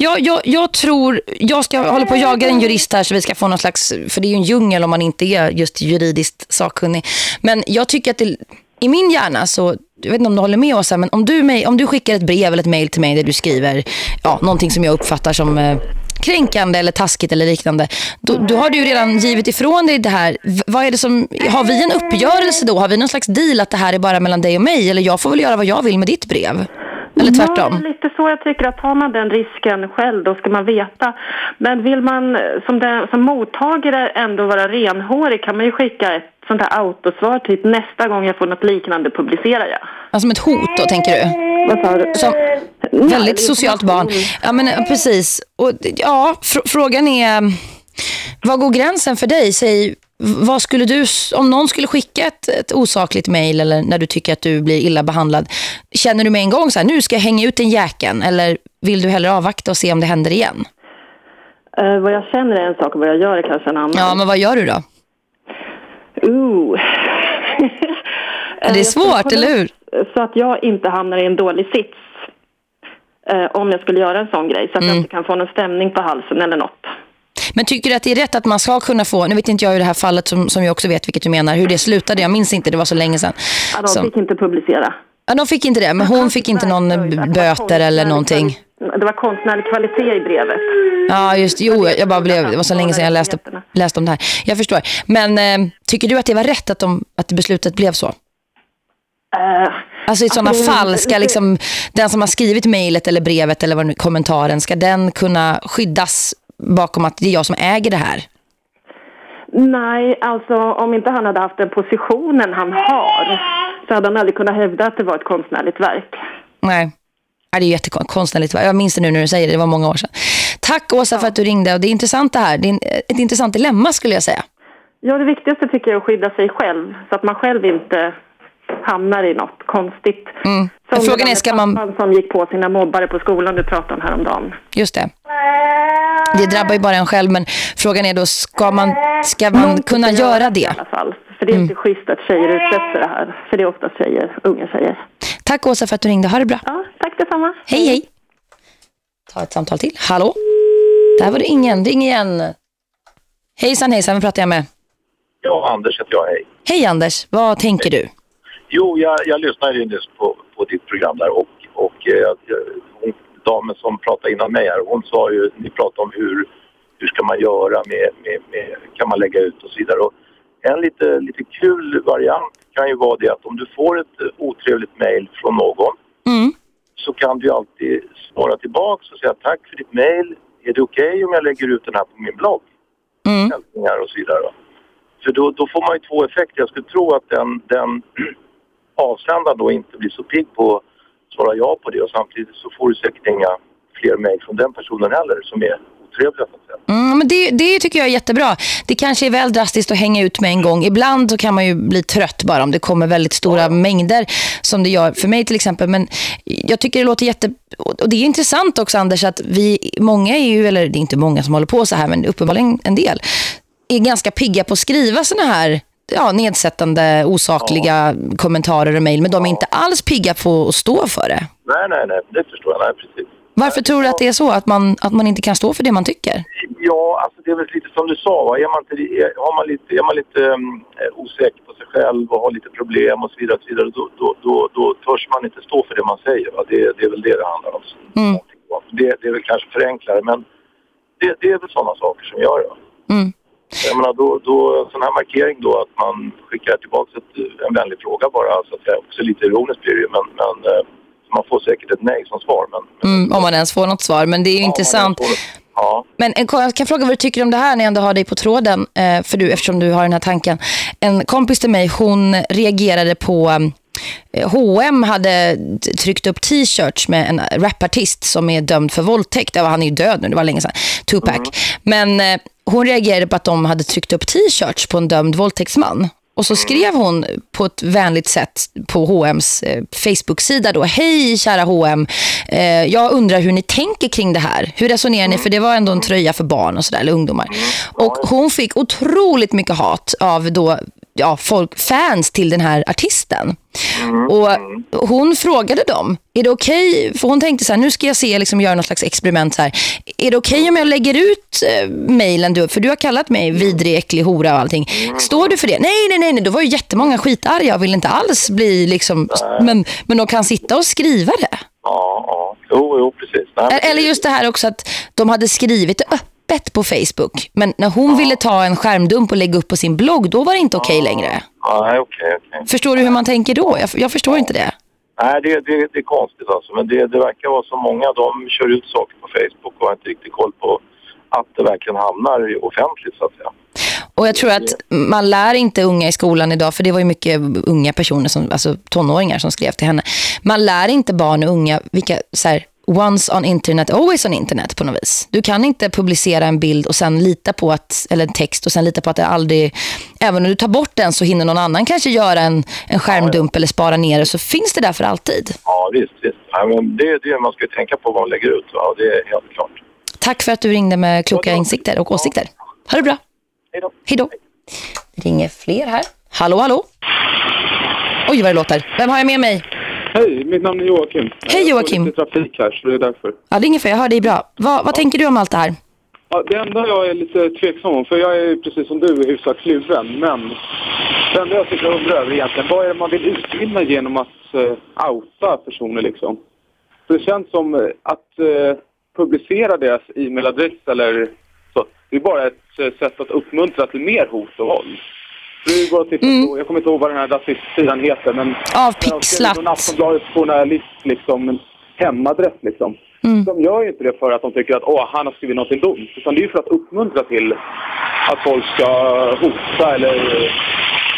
Jag, jag, jag tror, jag ska hålla på att jaga en jurist här så vi ska få någon slags, för det är ju en djungel om man inte är just juridiskt sakkunnig. Men jag tycker att det, i min hjärna så, jag vet inte om du håller med oss här, men om du, om du skickar ett brev eller ett mejl till mig där du skriver ja, någonting som jag uppfattar som eh, kränkande eller taskigt eller liknande. Då, då har du ju redan givit ifrån dig det här. Vad är det som, har vi en uppgörelse då? Har vi någon slags deal att det här är bara mellan dig och mig? Eller jag får väl göra vad jag vill med ditt brev? Eller Ja, tvärtom? lite så jag tycker att tar man den risken själv då ska man veta. Men vill man som, den, som mottagare ändå vara renhårig kan man ju skicka ett sånt här autosvar typ nästa gång jag får något liknande publicerar jag. Alltså som ett hot då, tänker du? Vad sa du? Som Nej, väldigt socialt barn. Ja, men precis. Och ja, fr frågan är vad går gränsen för dig? Säg, vad skulle du, om någon skulle skicka ett, ett osakligt mejl eller när du tycker att du blir illa behandlad, känner du med en gång så här, nu ska jag hänga ut den jäkeln eller vill du hellre avvakta och se om det händer igen? Eh, vad jag känner är en sak och vad jag gör är kanske en annan. Ja, men vad gör du då? Ooh. <laughs> Det är Eh, svårt, eller hur? Så att jag inte hamnar i en dålig sits. Eh, om jag skulle göra en sån grej. Så att Mm. jag inte kan få någon stämning på halsen eller något. Men tycker du att det är rätt att man ska kunna få, nu vet inte jag i det här fallet som, som jag också vet vilket du menar, hur det slutade, jag minns inte, det var så länge sedan. Ja, de fick inte publicera. Ja, de fick inte det, men hon fick inte någon var böter eller någonting. Det var konstnärlig kvalitet i brevet. Ja, just jo, jag bara blev, det var så länge sedan jag läste, läste om det här. Jag förstår. Men eh, tycker du att det var rätt att, de, att beslutet blev så? Eh, Alltså i sådana Alltså, fall, ska liksom, den som har skrivit mejlet eller brevet eller vad nu, kommentaren, ska den kunna skyddas bakom att det är jag som äger det här? nej, alltså om inte han hade haft den positionen han har så hade han aldrig kunnat hävda att det var ett konstnärligt verk. Nej. Ja, det är jättekonstnärligt. Jag minns det nu när du säger det, det var många år sedan. Tack Åsa för att du ringde och det är intressant det här. Det är en- ett intressant dilemma skulle jag säga. Ja, det viktigaste tycker jag är att skydda sig själv så att man själv inte hamnar i något konstigt. Mm. Som frågan är, ska man... som gick på sina mobbare på skolan du pratade om häromdagen. Just det. Det drabbar ju bara en själv, men frågan är då, ska man, ska man Någon kunna göra I det? alla fall. För det är inte schysst att tjejer utsätts för det här. För det är ofta tjejer, unga tjejer. Tack Åsa för att du ringde. Ha det bra. Ja, tack detsamma. Hej, hej. Ta ett samtal till. Hallå? Där var det ingen. Ring igen. Hejsan, hejsan. Vem pratar jag med? Ja, Anders heter jag, hej. Hej Anders. Vad tänker du? Jo, jag, jag lyssnade ju nyss på, på ditt program där och, och eh, hon, damen som pratade innan mig här, hon sa ju, ni pratade om hur, hur ska man göra med, med, med, kan man lägga ut och så vidare. Och en lite, lite kul variant kan ju vara det att om du får ett otrevligt mejl från någon Mm. så kan du alltid svara tillbaks och säga tack för ditt mejl. Är det okej om jag lägger ut den här på min blogg? Mm. hälsningar och så vidare. Då. För då, då får man ju två effekter. Jag skulle tro att den, den avsändaren då inte blir så pigg på att svara ja på det och samtidigt så får du säkert inga fler mejl från den personen heller som är otrevliga så att säga. Mm, men det, det tycker jag är jättebra. Det kanske är väl drastiskt att hänga ut med en gång. Ibland så kan man ju bli trött bara om det kommer väldigt stora mängder som det gör för mig till exempel. Men jag tycker det låter jätte... Och det är intressant också Anders att vi, många är ju, eller det är inte många som håller på så här men uppenbarligen en del, är ganska pigga på att skriva såna här ja, nedsättande, osakliga kommentarer och mejl. Men de är inte alls pigga på att stå för det. Nej, nej, nej, det förstår jag. Nej, precis. Varför tror du att det är så? Att man, att man inte kan stå för det man tycker? Ja, alltså det är väl lite som du sa. Va? Är, man inte, är, har man lite, är man lite um, osäker på sig själv och har lite problem och så vidare, och så vidare då, då, då, då törs man inte stå för det man säger. Va? Det, det är väl det det handlar om. Mm. Det, det är väl kanske förenklare, men det, det är väl sådana saker som gör det. Mm. Jag menar, då, då, sån här markering då att man skickar tillbaka ett, en vänlig fråga bara, så att säga. Också lite ironiskt blir det ju, men, men eh, man får säkert ett nej som svar. Men, Mm, om man ens får något svar. Men det är ju Ja, intressant. Ja, Men en, jag kan fråga vad du tycker om det här när jag ändå har dig på tråden. Eh, för du, eftersom du har den här tanken. En kompis till mig, hon reagerade på... H&M hade tryckt upp t-shirts med en rapartist som är dömd för våldtäkt. Han är ju död nu, det var länge sedan. Tupac. Men eh, hon reagerade på att de hade tryckt upp t-shirts på en dömd våldtäktsman. Och så skrev hon på ett vänligt sätt på H&M's eh, Facebook-sida då. Hej kära H&M, jag undrar hur ni tänker kring det här. Hur resonerar ni? För det var ändå en tröja för barn och sådär, eller ungdomar. Och hon fick otroligt mycket hat av då ja, folk, fans till den här artisten. Mm. Och hon frågade dem, är det okej? För hon tänkte så här, nu ska jag se, liksom göra något slags experiment här. Är det okej om jag lägger ut eh, mejlen du, för du har kallat mig vidrig, äcklig, hora och allting. Står du för det? Nej, nej, nej, nej. Då var ju jättemånga skitarga. Jag vill inte alls bli liksom, men, men de kan sitta och skriva det. Ja, ja. Jo, jo, precis. Nej, Eller just det här också att de hade skrivit det öppet på Facebook. Men när hon ville ta en skärmdump och lägga upp på sin blogg, då var det inte okej längre. Nej, okej, okej. Förstår du hur man tänker då? Jag, jag förstår inte det. Nej, det, det, det är konstigt alltså. Men det, det verkar vara så många, de kör ut saker på Facebook och har inte riktigt koll på att det verkligen hamnar offentligt så att säga. Och jag tror att man lär inte unga i skolan idag, för det var ju mycket unga personer, som, alltså tonåringar som skrev till henne. Man lär inte barn och unga vilka så här, once on internet, always on internet på något vis. Du kan inte publicera en bild och sen lita på att, eller en text och sen lita på att det aldrig, även om du tar bort den så hinner någon annan kanske göra en, en skärmdump eller spara ner det, så finns det där för alltid. Ja, visst, visst. Det är det man ska tänka på vad man lägger ut. Va? Det är helt klart. Tack för att du ringde med kloka insikter och åsikter. Ha det bra. Hej då. Hej då. Det ringer fler här. Hallå, hallå. Oj, vad det låter. Vem har jag med mig? Hej, mitt namn är Joakim. Hej, Joakim. Jag trafik här, så det är därför. Ja, det är ingen för jag hör dig bra. Vad, vad tänker du om allt det här? Ja, det enda jag är lite tveksam om, för jag är precis som du hyfsat kluven, men det enda jag sitter och undrar över egentligen, vad är det man vill utvinna genom att uh, outa personer liksom? För det känns som eh, att eh, publicera deras e-mailadress eller så, det är bara ett eh, sätt att uppmuntra till mer hot och våld. Det är bara att titta på, jag kommer inte ihåg vad den här rasistsidan heter, men... Avpixlat. En Aftonbladets journalist, liksom, hemadress liksom. De gör ju inte det för att de tycker att Åh, han har skrivit något dumt. Utan det är ju för att uppmuntra till att folk ska hota eller...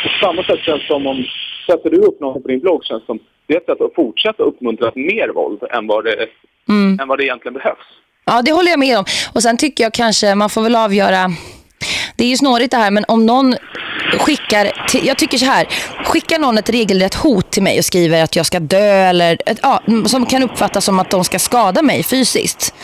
På samma sätt känns som om sätter du upp något på din blogg känns som det är ett sätt att fortsätta uppmuntra till mer våld än vad det, än vad det egentligen behövs. Ja, det håller jag med om. Och sen tycker jag kanske, man får väl avgöra... Det är ju snårigt det här, men om någon skickar... Till, jag tycker så här, skickar någon ett regelrätt hot till mig och skriver att jag ska dö eller... Ett, ja, som kan uppfattas som att de ska skada mig fysiskt.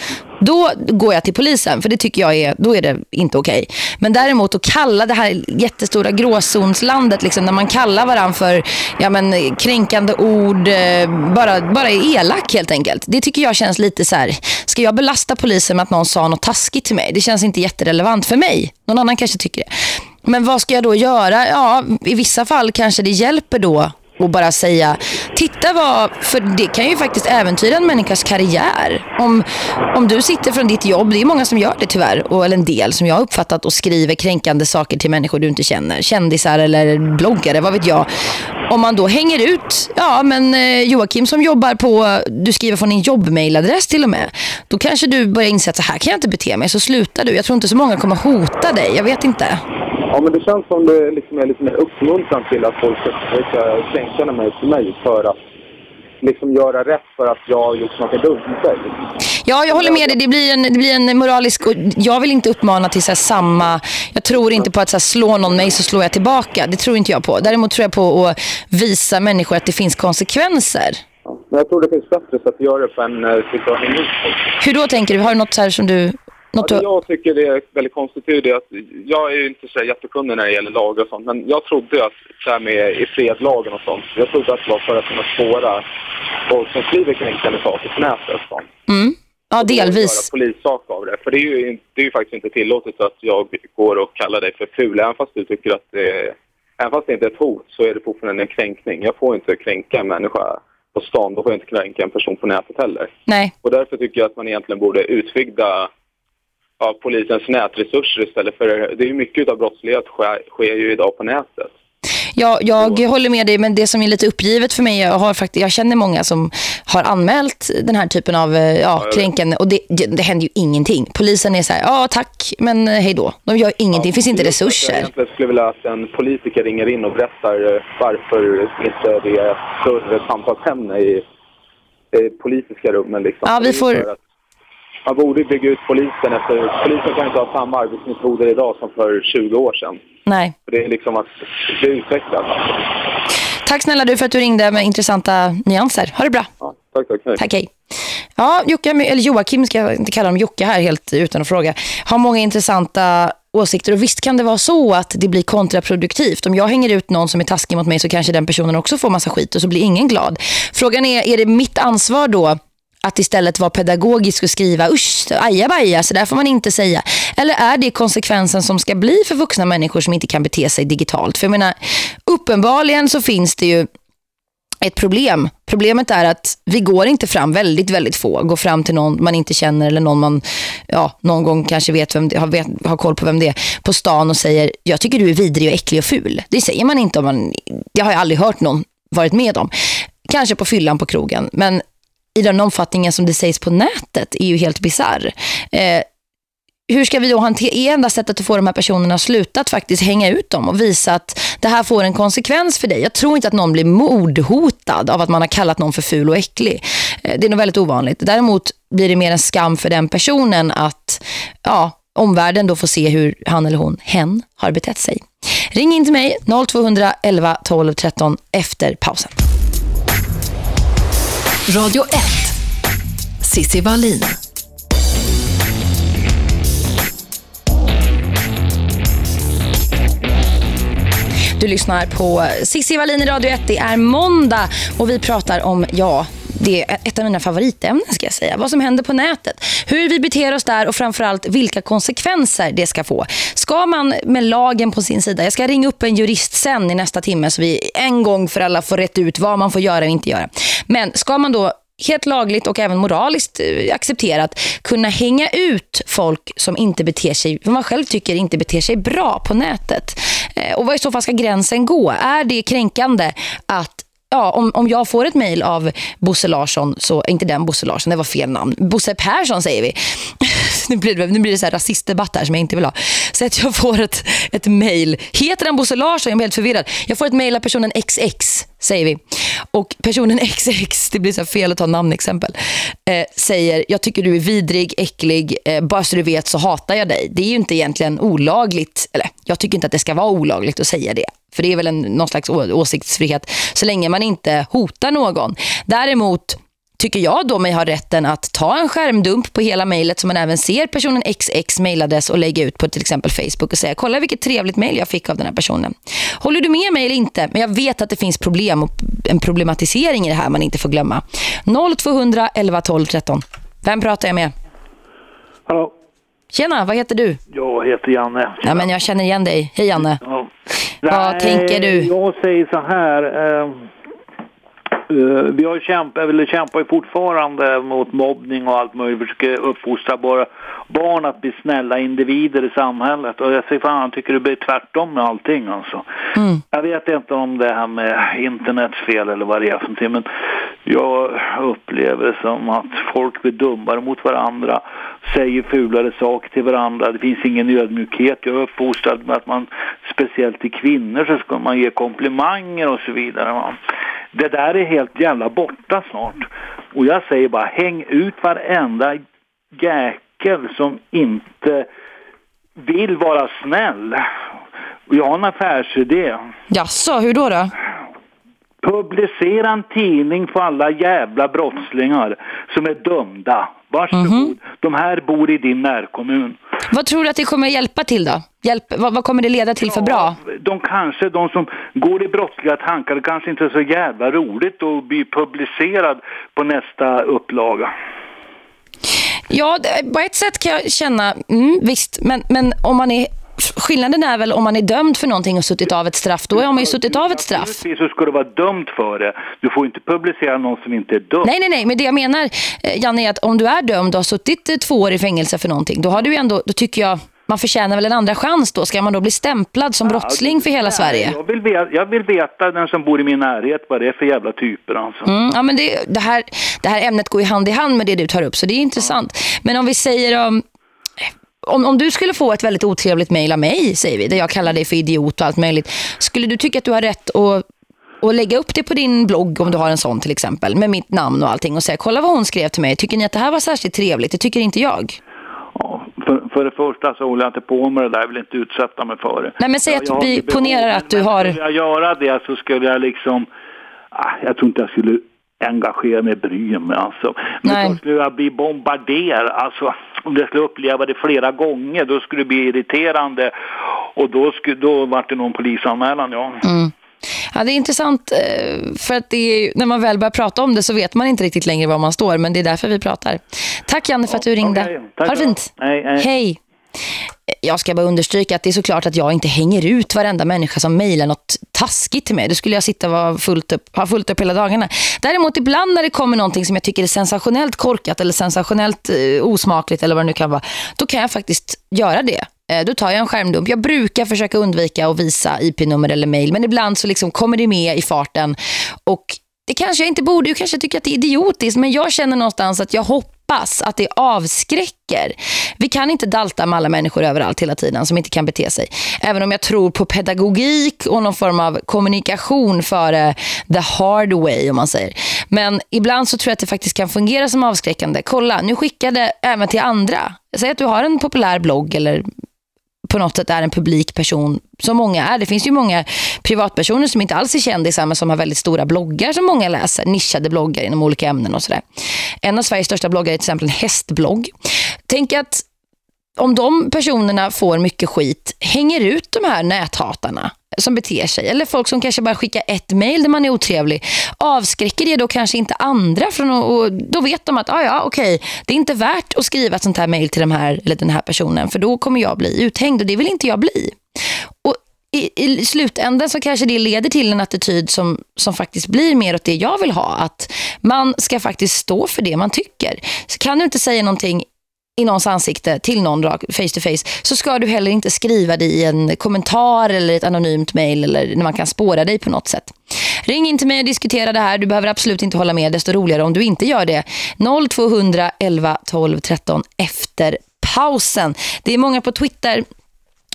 Då går jag till polisen, för det tycker jag är, då är det inte okej. Men däremot att kalla det här jättestora gråzonslandet, liksom, när man kallar varandra för ja, men, kränkande ord, eh, bara, bara är elak helt enkelt. Det tycker jag känns lite så här, ska jag belasta polisen med att någon sa något taskigt till mig? Det känns inte jätterelevant för mig. Någon annan kanske tycker det. Men vad ska jag då göra? Ja, i vissa fall kanske det hjälper då och bara säga, titta vad, för det kan ju faktiskt äventyra en människas karriär. Om, om du sitter från ditt jobb, det är många som gör det tyvärr, och, eller en del som jag har uppfattat och skriver kränkande saker till människor du inte känner, kändisar eller bloggare, vad vet jag. Om man då hänger ut, ja men eh, Joakim som jobbar på, du skriver från din jobbmailadress till och med, då kanske du börjar inse att så här kan jag inte bete mig, så slutar du. Jag tror inte så många kommer hota dig, jag vet inte. Ja, men det känns som det liksom är lite mer uppmuntran till att folk ska försöka kränka mig till mig för att liksom göra rätt för att jag har gjort något dumt. Ja, jag håller med dig. Det blir en, det blir en moralisk... Och jag vill inte uppmana till så samma... Jag tror inte på att så här, slå någon mig så slår jag tillbaka. Det tror inte jag på. Däremot tror jag på att visa människor att det finns konsekvenser. Ja. Men jag tror det finns bättre sätt att göra det på ut folk. Hur då tänker du? Har du något så här som du... Något det jag tycker det är väldigt konstigt är det att jag är ju inte så jättekunnig när det gäller lagar och sånt, men jag trodde att det här med i fredlagen och sånt, jag trodde att det var för att kunna spåra folk som skriver kränkande saker på nätet och sånt. Mm. Ja, delvis. Polissak av det. För det är, ju, det är ju faktiskt inte tillåtet att jag går och kallar dig för ful. Även fast du tycker att det är, Även fast det inte är ett hot så är det fortfarande en kränkning. Jag får inte kränka en människa på stan. Då får jag inte kränka en person på nätet heller. Nej. Och därför tycker jag att man egentligen borde utvidga ja, polisens nätresurser istället för... Det är mycket av brottslighet sker, sker ju idag på nätet. Ja, jag håller med dig, men det som är lite uppgivet för mig, jag, har faktiskt, jag känner många som har anmält den här typen av eh, ja, jag kränkande och det, det, det händer ju ingenting. Polisen är så här, ja tack, men eh, hej då. De gör ingenting, det finns inte Jag resurser. egentligen skulle vilja att en politiker ringer in och berättar eh, varför inte det är större samtalsämne i, politiska rummen. Liksom. Ja, vi får- Man borde bygga ut polisen efter... Polisen kan inte ha samma arbetsmetoder idag som för 20 år sedan. Nej. Det är liksom att det utvecklas. Tack snälla du för att du ringde med intressanta nyanser. Ha det bra. Ja, tack, tack. Tack, hej. Ja, Jocke, eller Joakim ska jag inte kalla honom Jocke här helt utan att fråga. Har många intressanta åsikter. Och visst kan det vara så att det blir kontraproduktivt. Om jag hänger ut någon som är taskig mot mig så kanske den personen också får massa skit och så blir ingen glad. Frågan är, är det mitt ansvar då att istället vara pedagogisk och skriva usch, ajabaja, så där får man inte säga. Eller är det konsekvensen som ska bli för vuxna människor som inte kan bete sig digitalt? För jag menar, uppenbarligen så finns det ju ett problem. Problemet är att vi går inte fram, väldigt, väldigt få, går fram till någon man inte känner eller någon man ja, någon gång kanske vet vem det, har, vet, har koll på vem det är på stan och säger, jag tycker du är vidrig och äcklig och ful. Det säger man inte om man, det har jag aldrig hört någon varit med om. Kanske på fyllan på krogen, men i den omfattningen som det sägs på nätet är ju helt bizarr. Eh, hur ska vi då hantera, är enda sättet att få de här personerna att sluta att faktiskt hänga ut dem och visa att det här får en konsekvens för dig. Jag tror inte att någon blir mordhotad av att man har kallat någon för ful och äcklig. Eh, det är nog väldigt ovanligt. Däremot blir det mer en skam för den personen att ja, omvärlden då får se hur han eller hon, hen, har betett sig. Ring in till mig 0211 12 13 efter pausen. Radio 1. Sissi Wallin. Du lyssnar på Sissi Wallin i Radio 1. Det är måndag och vi pratar om, ja, det är ett av mina favoritämnen ska jag säga. Vad som händer på nätet. Hur vi beter oss där och framförallt vilka konsekvenser det ska få. Ska man med lagen på sin sida, jag ska ringa upp en jurist sen i nästa timme så vi en gång för alla får rätt ut vad man får göra och inte göra. Men ska man då helt lagligt och även moraliskt eh, accepterat kunna hänga ut folk som inte beter sig, vad man själv tycker inte beter sig bra på nätet. Eh, och vad i så fall ska gränsen gå? Är det kränkande att ja, om, om jag får ett mejl av Bosse Larsson, så inte den Bosse Larsson, det var fel namn. Bosse Persson säger vi. <laughs> nu, blir det, nu blir det så här rasistdebatt här som jag inte vill ha. Så att jag får ett, ett mejl. Heter han Bosse Larsson? Jag blir helt förvirrad. Jag får ett mejl av personen XX, säger vi. Och personen XX, det blir så fel att ta namnexempel, eh, säger jag tycker du är vidrig, äcklig, eh, bara så du vet så hatar jag dig. Det är ju inte egentligen olagligt, eller jag tycker inte att det ska vara olagligt att säga det. För det är väl en, någon slags åsiktsfrihet så länge man inte hotar någon. Däremot tycker jag då mig ha rätten att ta en skärmdump på hela mejlet så man även ser personen XX mejladress och lägga ut på till exempel Facebook och säga kolla vilket trevligt mejl jag fick av den här personen. Håller du med mig eller inte? Men jag vet att det finns problem och en problematisering i det här man inte får glömma. 0200 11 12 13. Vem pratar jag med? Hallå. Tjena, vad heter du? Jag heter Janne. Tjena. Ja, men jag känner igen dig. Hej Janne. Ja. Vad Nej, tänker du? Jag säger så här. Eh, Eh, vi har kämpat, eller kämpar ju fortfarande mot mobbning och allt möjligt. Vi försöker uppfostra våra barn att bli snälla individer i samhället. Och jag säger fan, tycker det blir tvärtom med allting alltså. Mm. Jag vet inte om det här med internets fel eller vad det är för någonting. Men jag upplever det som att folk blir dummare mot varandra. Säger fulare saker till varandra. Det finns ingen ödmjukhet. Jag är uppfostrad med att man, speciellt till kvinnor, så ska man ge komplimanger och så vidare. Va? Det där är helt jävla borta snart. Och jag säger bara, häng ut varenda jäkel som inte vill vara snäll. Och jag har en affärsidé. Jaså, hur då då? Publicera en tidning för alla jävla brottslingar som är dömda. Varsågod. Mhm. De här bor i din närkommun. Vad tror du att det kommer hjälpa till då? Hjälp, vad, vad kommer det leda till för bra? De kanske, de som går i brottsliga tankar, det kanske inte är så jävla roligt att bli publicerad på nästa upplaga. Ja, på ett sätt kan jag känna, mm, visst, men, men om man är skillnaden är väl om man är dömd för någonting och suttit av ett straff, då har man ju suttit av ett straff. Naturligtvis så ska du vara dömd för det. Du får inte publicera någon som inte är dömd. Nej, nej, nej, men det jag menar, eh, Janne, är att om du är dömd och har suttit eh, två år i fängelse för någonting, då har du ju ändå, då tycker jag, man förtjänar väl en andra chans då? Ska man då bli stämplad som brottsling för hela Sverige? Jag vill, veta, jag vill veta den som bor i min närhet vad det är för jävla typer alltså. Mm, ja, men det, det, här, det här ämnet går ju hand i hand med det du tar upp, så det är intressant. Men om vi säger om, om, om du skulle få ett väldigt otrevligt mejl av mig, säger vi, där jag kallar dig för idiot och allt möjligt. Skulle du tycka att du har rätt att, att lägga upp det på din blogg, om du har en sån till exempel, med mitt namn och allting och säga, kolla vad hon skrev till mig. Tycker ni att det här var särskilt trevligt? Det tycker inte jag. För, det första så håller jag inte på med det där, jag vill inte utsätta mig för det. Nej, men säg att vi ponerar att du har... Skulle jag göra det så skulle jag liksom... Ah, jag tror inte jag skulle engagera mig, bry mig alltså. Men Nej. då skulle jag bli bombarderad, alltså om jag skulle uppleva det flera gånger, då skulle det bli irriterande och då, skulle, då var det någon polisanmälan, ja. Mm. Ja, det är intressant eh, för att är, när man väl börjar prata om det så vet man inte riktigt längre var man står, men det är därför vi pratar. Tack Janne för att du ringde. Tack ha det då. fint. Hej, hej. Hej. Jag ska bara understryka att det är såklart att jag inte hänger ut varenda människa som mejlar något taskigt till mig. Det skulle jag sitta och vara fullt upp, ha fullt upp hela dagarna. Däremot ibland när det kommer någonting som jag tycker är sensationellt korkat eller sensationellt eh, osmakligt eller vad det nu kan vara, då kan jag faktiskt göra det. Eh, då tar jag en skärmdump. Jag brukar försöka undvika att visa IP-nummer eller mejl, men ibland så liksom kommer det med i farten och det kanske jag inte borde, jag kanske tycker att det är idiotiskt, men jag känner någonstans att jag hoppas att det avskräcker. Vi kan inte dalta med alla människor överallt hela tiden som inte kan bete sig. Även om jag tror på pedagogik och någon form av kommunikation före the hard way om man säger. Men ibland så tror jag att det faktiskt kan fungera som avskräckande. Kolla, nu skickade även till andra. Säg att du har en populär blogg eller på något sätt är en publik person som många är. Det finns ju många privatpersoner som inte alls är kändisar men som har väldigt stora bloggar som många läser. Nischade bloggar inom olika ämnen och sådär. En av Sveriges största bloggar är till exempel en hästblogg. Tänk att om de personerna får mycket skit, hänger ut de här näthatarna som beter sig, eller folk som kanske bara skickar ett mejl där man är otrevlig, avskräcker det då kanske inte andra från att, och då vet de att ah, ja, okej, det är inte värt att skriva ett sånt här mejl till de här, eller den här personen, för då kommer jag bli uthängd och det vill inte jag bli. Och i, i slutändan så kanske det leder till en attityd som, som faktiskt blir mer åt det jag vill ha. Att man ska faktiskt stå för det man tycker. Så kan du inte säga någonting i någons ansikte till någon rak- face to face så ska du heller inte skriva det i en kommentar eller ett anonymt mejl eller när man kan spåra dig på något sätt. Ring in till mig och diskutera det här. Du behöver absolut inte hålla med. Desto roligare om du inte gör det. 0200 11 12 13 efter pausen. Det är många på Twitter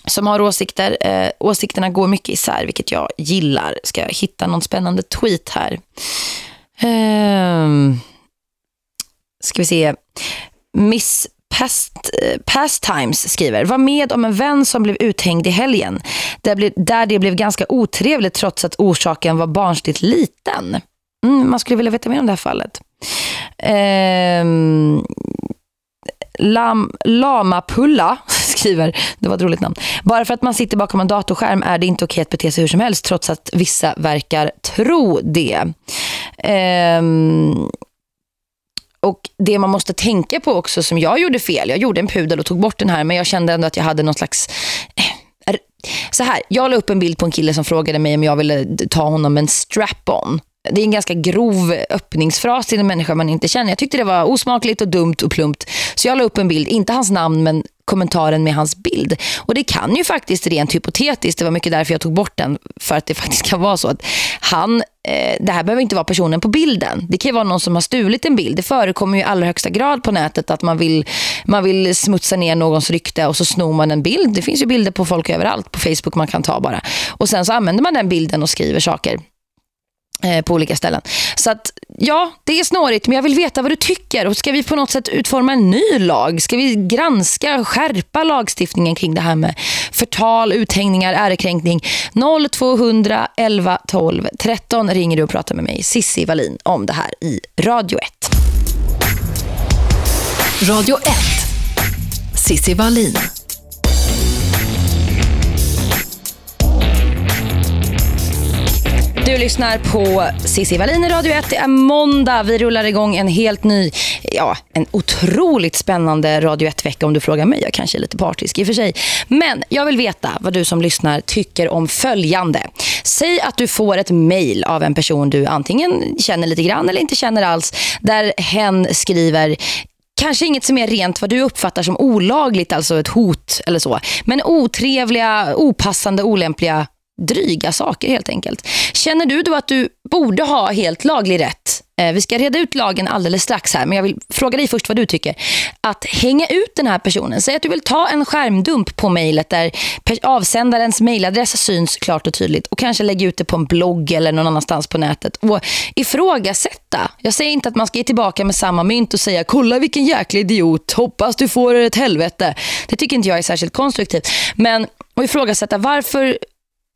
som har åsikter. Eh, åsikterna går mycket isär, vilket jag gillar. Ska jag hitta någon spännande tweet här? Eh, ska vi se. Miss Past, eh, Pastimes skriver, var med om en vän som blev uthängd i helgen. Där, blev, där det blev ganska otrevligt trots att orsaken var barnsligt liten. Mm, man skulle vilja veta mer om det här fallet. Ehm, Lam, Lamapulla <laughs> skriver, det var ett roligt namn. Bara för att man sitter bakom en datorskärm är det inte okej att bete sig hur som helst trots att vissa verkar tro det. Ehm, och det man måste tänka på också som jag gjorde fel. Jag gjorde en pudel och tog bort den här men jag kände ändå att jag hade någon slags... Eh, så här, jag la upp en bild på en kille som frågade mig om jag ville ta honom en strap-on. Det är en ganska grov öppningsfras till en människa man inte känner. Jag tyckte det var osmakligt och dumt och plumpt. Så jag la upp en bild, inte hans namn men kommentaren med hans bild. Och det kan ju faktiskt rent hypotetiskt, det var mycket därför jag tog bort den, för att det <laughs> faktiskt kan vara så att han, eh, det här behöver inte vara personen på bilden. Det kan ju vara någon som har stulit en bild. Det förekommer ju i allra högsta grad på nätet att man vill, man vill smutsa ner någons rykte och så snor man en bild. Det finns ju bilder på folk överallt på Facebook man kan ta bara. Och sen så använder man den bilden och skriver saker Eh, på olika ställen. Så att, ja, det är snårigt, men jag vill veta vad du tycker. Och ska vi på något sätt utforma en ny lag? Ska vi granska, skärpa lagstiftningen kring det här med förtal, uthängningar, ärekränkning? 0200 11 12 13 ringer du och pratar med mig, Sissi Wallin, om det här i Radio 1. Radio 1. Sissi Valin. Du lyssnar på Cissi Wallin i Radio 1. Det är måndag. Vi rullar igång en helt ny, ja, en otroligt spännande Radio 1-vecka om du frågar mig. Jag kanske är lite partisk i och för sig. Men jag vill veta vad du som lyssnar tycker om följande. Säg att du får ett mejl av en person du antingen känner lite grann eller inte känner alls. Där hen skriver Kanske inget som är rent vad du uppfattar som olagligt, alltså ett hot eller så. Men otrevliga, opassande, olämpliga dryga saker helt enkelt. Känner du då att du borde ha helt laglig rätt? Eh, vi ska reda ut lagen alldeles strax här, men jag vill fråga dig först vad du tycker. Att hänga ut den här personen. Säg att du vill ta en skärmdump på mejlet där avsändarens mejladress syns klart och tydligt och kanske lägga ut det på en blogg eller någon annanstans på nätet och ifrågasätta. Jag säger inte att man ska ge tillbaka med samma mynt och säga kolla vilken jäkla idiot, hoppas du får ett helvete. Det tycker inte jag är särskilt konstruktivt. Men och ifrågasätta varför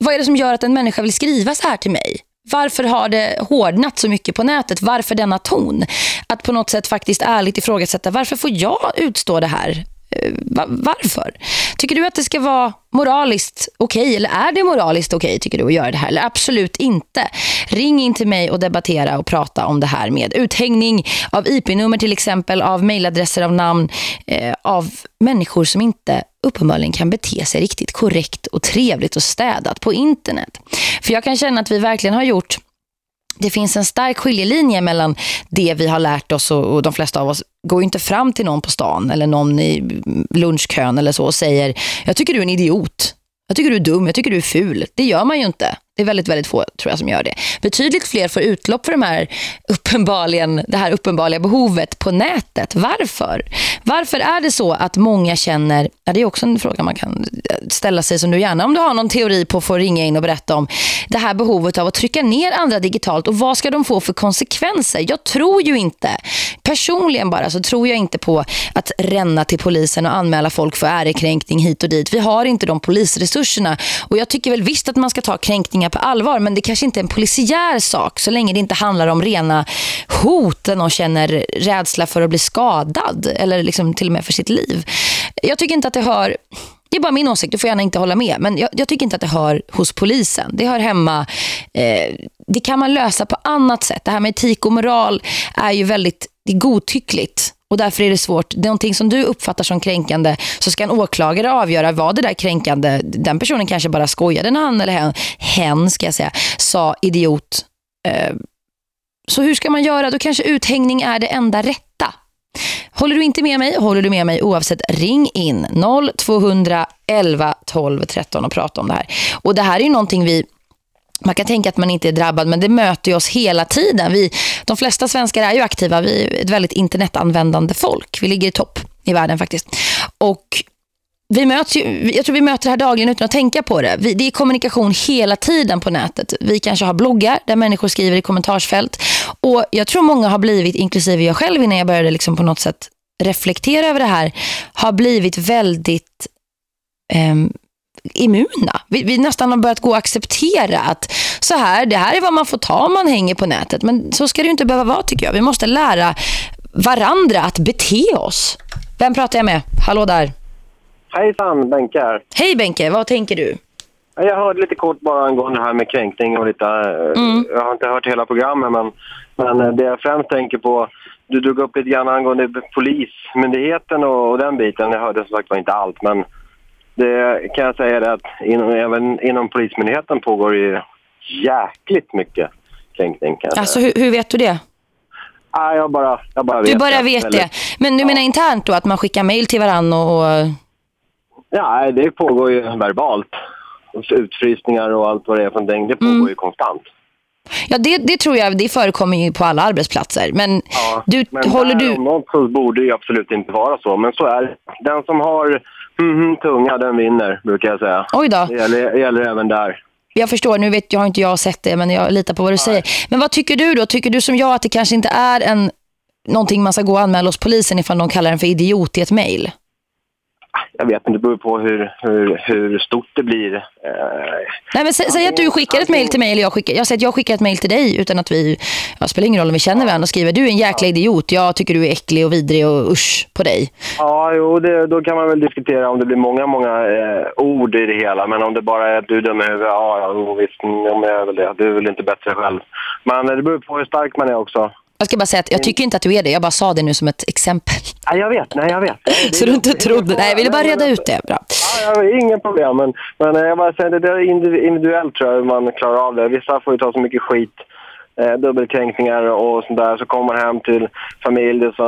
vad är det som gör att en människa vill skriva så här till mig? Varför har det hårdnat så mycket på nätet? Varför denna ton? Att på något sätt faktiskt ärligt ifrågasätta, varför får jag utstå det här? Eh, varför? Tycker du att det ska vara moraliskt okej okay, eller är det moraliskt okej okay, tycker du att göra det här eller absolut inte? Ring in till mig och debattera och prata om det här med uthängning av IP-nummer till exempel, av mejladresser, av namn, eh, av människor som inte uppenbarligen kan bete sig riktigt korrekt och trevligt och städat på internet. För jag kan känna att vi verkligen har gjort det finns en stark skiljelinje mellan det vi har lärt oss och, och de flesta av oss går inte fram till någon på stan eller någon i lunchkön eller så och säger jag tycker du är en idiot. Jag tycker du är dum, jag tycker du är ful. Det gör man ju inte. Det är väldigt, väldigt få tror jag som gör det. Betydligt fler får utlopp för de här uppenbarligen, det här uppenbarliga behovet på nätet. Varför? Varför är det så att många känner, ja, det är också en fråga man kan ställa sig som du gärna, om du har någon teori på får ringa in och berätta om det här behovet av att trycka ner andra digitalt och vad ska de få för konsekvenser? Jag tror ju inte, personligen bara så tror jag inte på att ränna till polisen och anmäla folk för ärekränkning hit och dit. Vi har inte de polisresurserna och jag tycker väl visst att man ska ta kränkningar på allvar. Men det kanske inte är en polisiär sak så länge det inte handlar om rena hot där någon känner rädsla för att bli skadad eller liksom till och med för sitt liv. Jag tycker inte att det hör... Det är bara min åsikt, du får gärna inte hålla med. Men jag, jag tycker inte att det hör hos polisen. Det hör hemma... Eh, det kan man lösa på annat sätt. Det här med etik och moral är ju väldigt det är godtyckligt. Och därför är det svårt. Det är någonting som du uppfattar som kränkande så ska en åklagare avgöra vad det där kränkande. Den personen kanske bara skojade när han eller hen, hen ska jag säga, sa idiot. Eh, så hur ska man göra? Då kanske uthängning är det enda rätta. Håller du inte med mig, håller du med mig oavsett, ring in 0211 12 13 och prata om det här. Och det här är ju någonting vi man kan tänka att man inte är drabbad men det möter ju oss hela tiden. Vi, de flesta svenskar är ju aktiva. Vi är ett väldigt internetanvändande folk. Vi ligger i topp i världen faktiskt. Och vi möts ju, jag tror vi möter det här dagligen utan att tänka på det. Vi, det är kommunikation hela tiden på nätet. Vi kanske har bloggar där människor skriver i kommentarsfält. Och jag tror många har blivit, inklusive jag själv innan jag började liksom på något sätt reflektera över det här, har blivit väldigt eh, immuna. Vi, vi nästan har börjat gå och acceptera att så här, det här är vad man får ta om man hänger på nätet. Men så ska det inte behöva vara tycker jag. Vi måste lära varandra att bete oss. Vem pratar jag med? Hallå där. Hejsan, Benke här. Hej Benke, vad tänker du? Jag hörde lite kort bara angående det här med kränkning och lite... Eh, mm. Jag har inte hört hela programmet men, men eh, det jag främst tänker på... Du drog upp lite grann angående polismyndigheten och, och den biten. Jag hörde som sagt var inte allt men det kan jag säga att inom, även inom Polismyndigheten pågår ju jäkligt mycket kränkning. Alltså hur, hur, vet du det? Ah, jag, bara, jag bara vet Du bara vet det. Men du ja. menar internt då att man skickar mejl till varandra och... Ja, det pågår ju verbalt. Utfrysningar och allt vad det är för någonting. Det pågår mm. ju konstant. Ja, det, det tror jag, det förekommer ju på alla arbetsplatser. Men ja, du, men håller du... Något så borde det ju absolut inte vara så. Men så är det. Den som har Mm, tunga, den vinner, brukar jag säga. Oj då. Det gäller, det gäller även där. Jag förstår, nu vet jag har inte jag sett det, men jag litar på vad du Nej. säger. Men vad tycker du då? Tycker du som jag att det kanske inte är en någonting man ska gå och anmäla hos polisen ifall de kallar den för idiot i ett mejl? Jag vet inte, det beror på hur, hur, hur stort det blir. Eh, Nej, men sä, säg att du skickar ett mejl till mig eller jag skickar, jag säger att jag skickar ett mejl till dig utan att vi, ja, spelar ingen roll om vi känner varandra och skriver du är en jäkla idiot, jag tycker du är äcklig och vidrig och usch på dig. Ja, jo, det, då kan man väl diskutera om det blir många, många eh, ord i det hela, men om det bara är att du dömer huvud, ja, ja visst, jag är väl det, du är väl inte bättre själv. Men det beror på hur stark man är också. Jag ska bara säga att jag tycker inte att du är det. Jag bara sa det nu som ett exempel. Ja, jag vet. Nej, jag vet. <laughs> Så du inte trodde. Nej, jag ville bara reda ut det. Bra. Ja, jag inga problem. Men, men jag bara säger, det är individuellt tror jag man klarar av det. Vissa får ju ta så mycket skit. Eh, dubbelkränkningar och sånt där. Så kommer man hem till familj så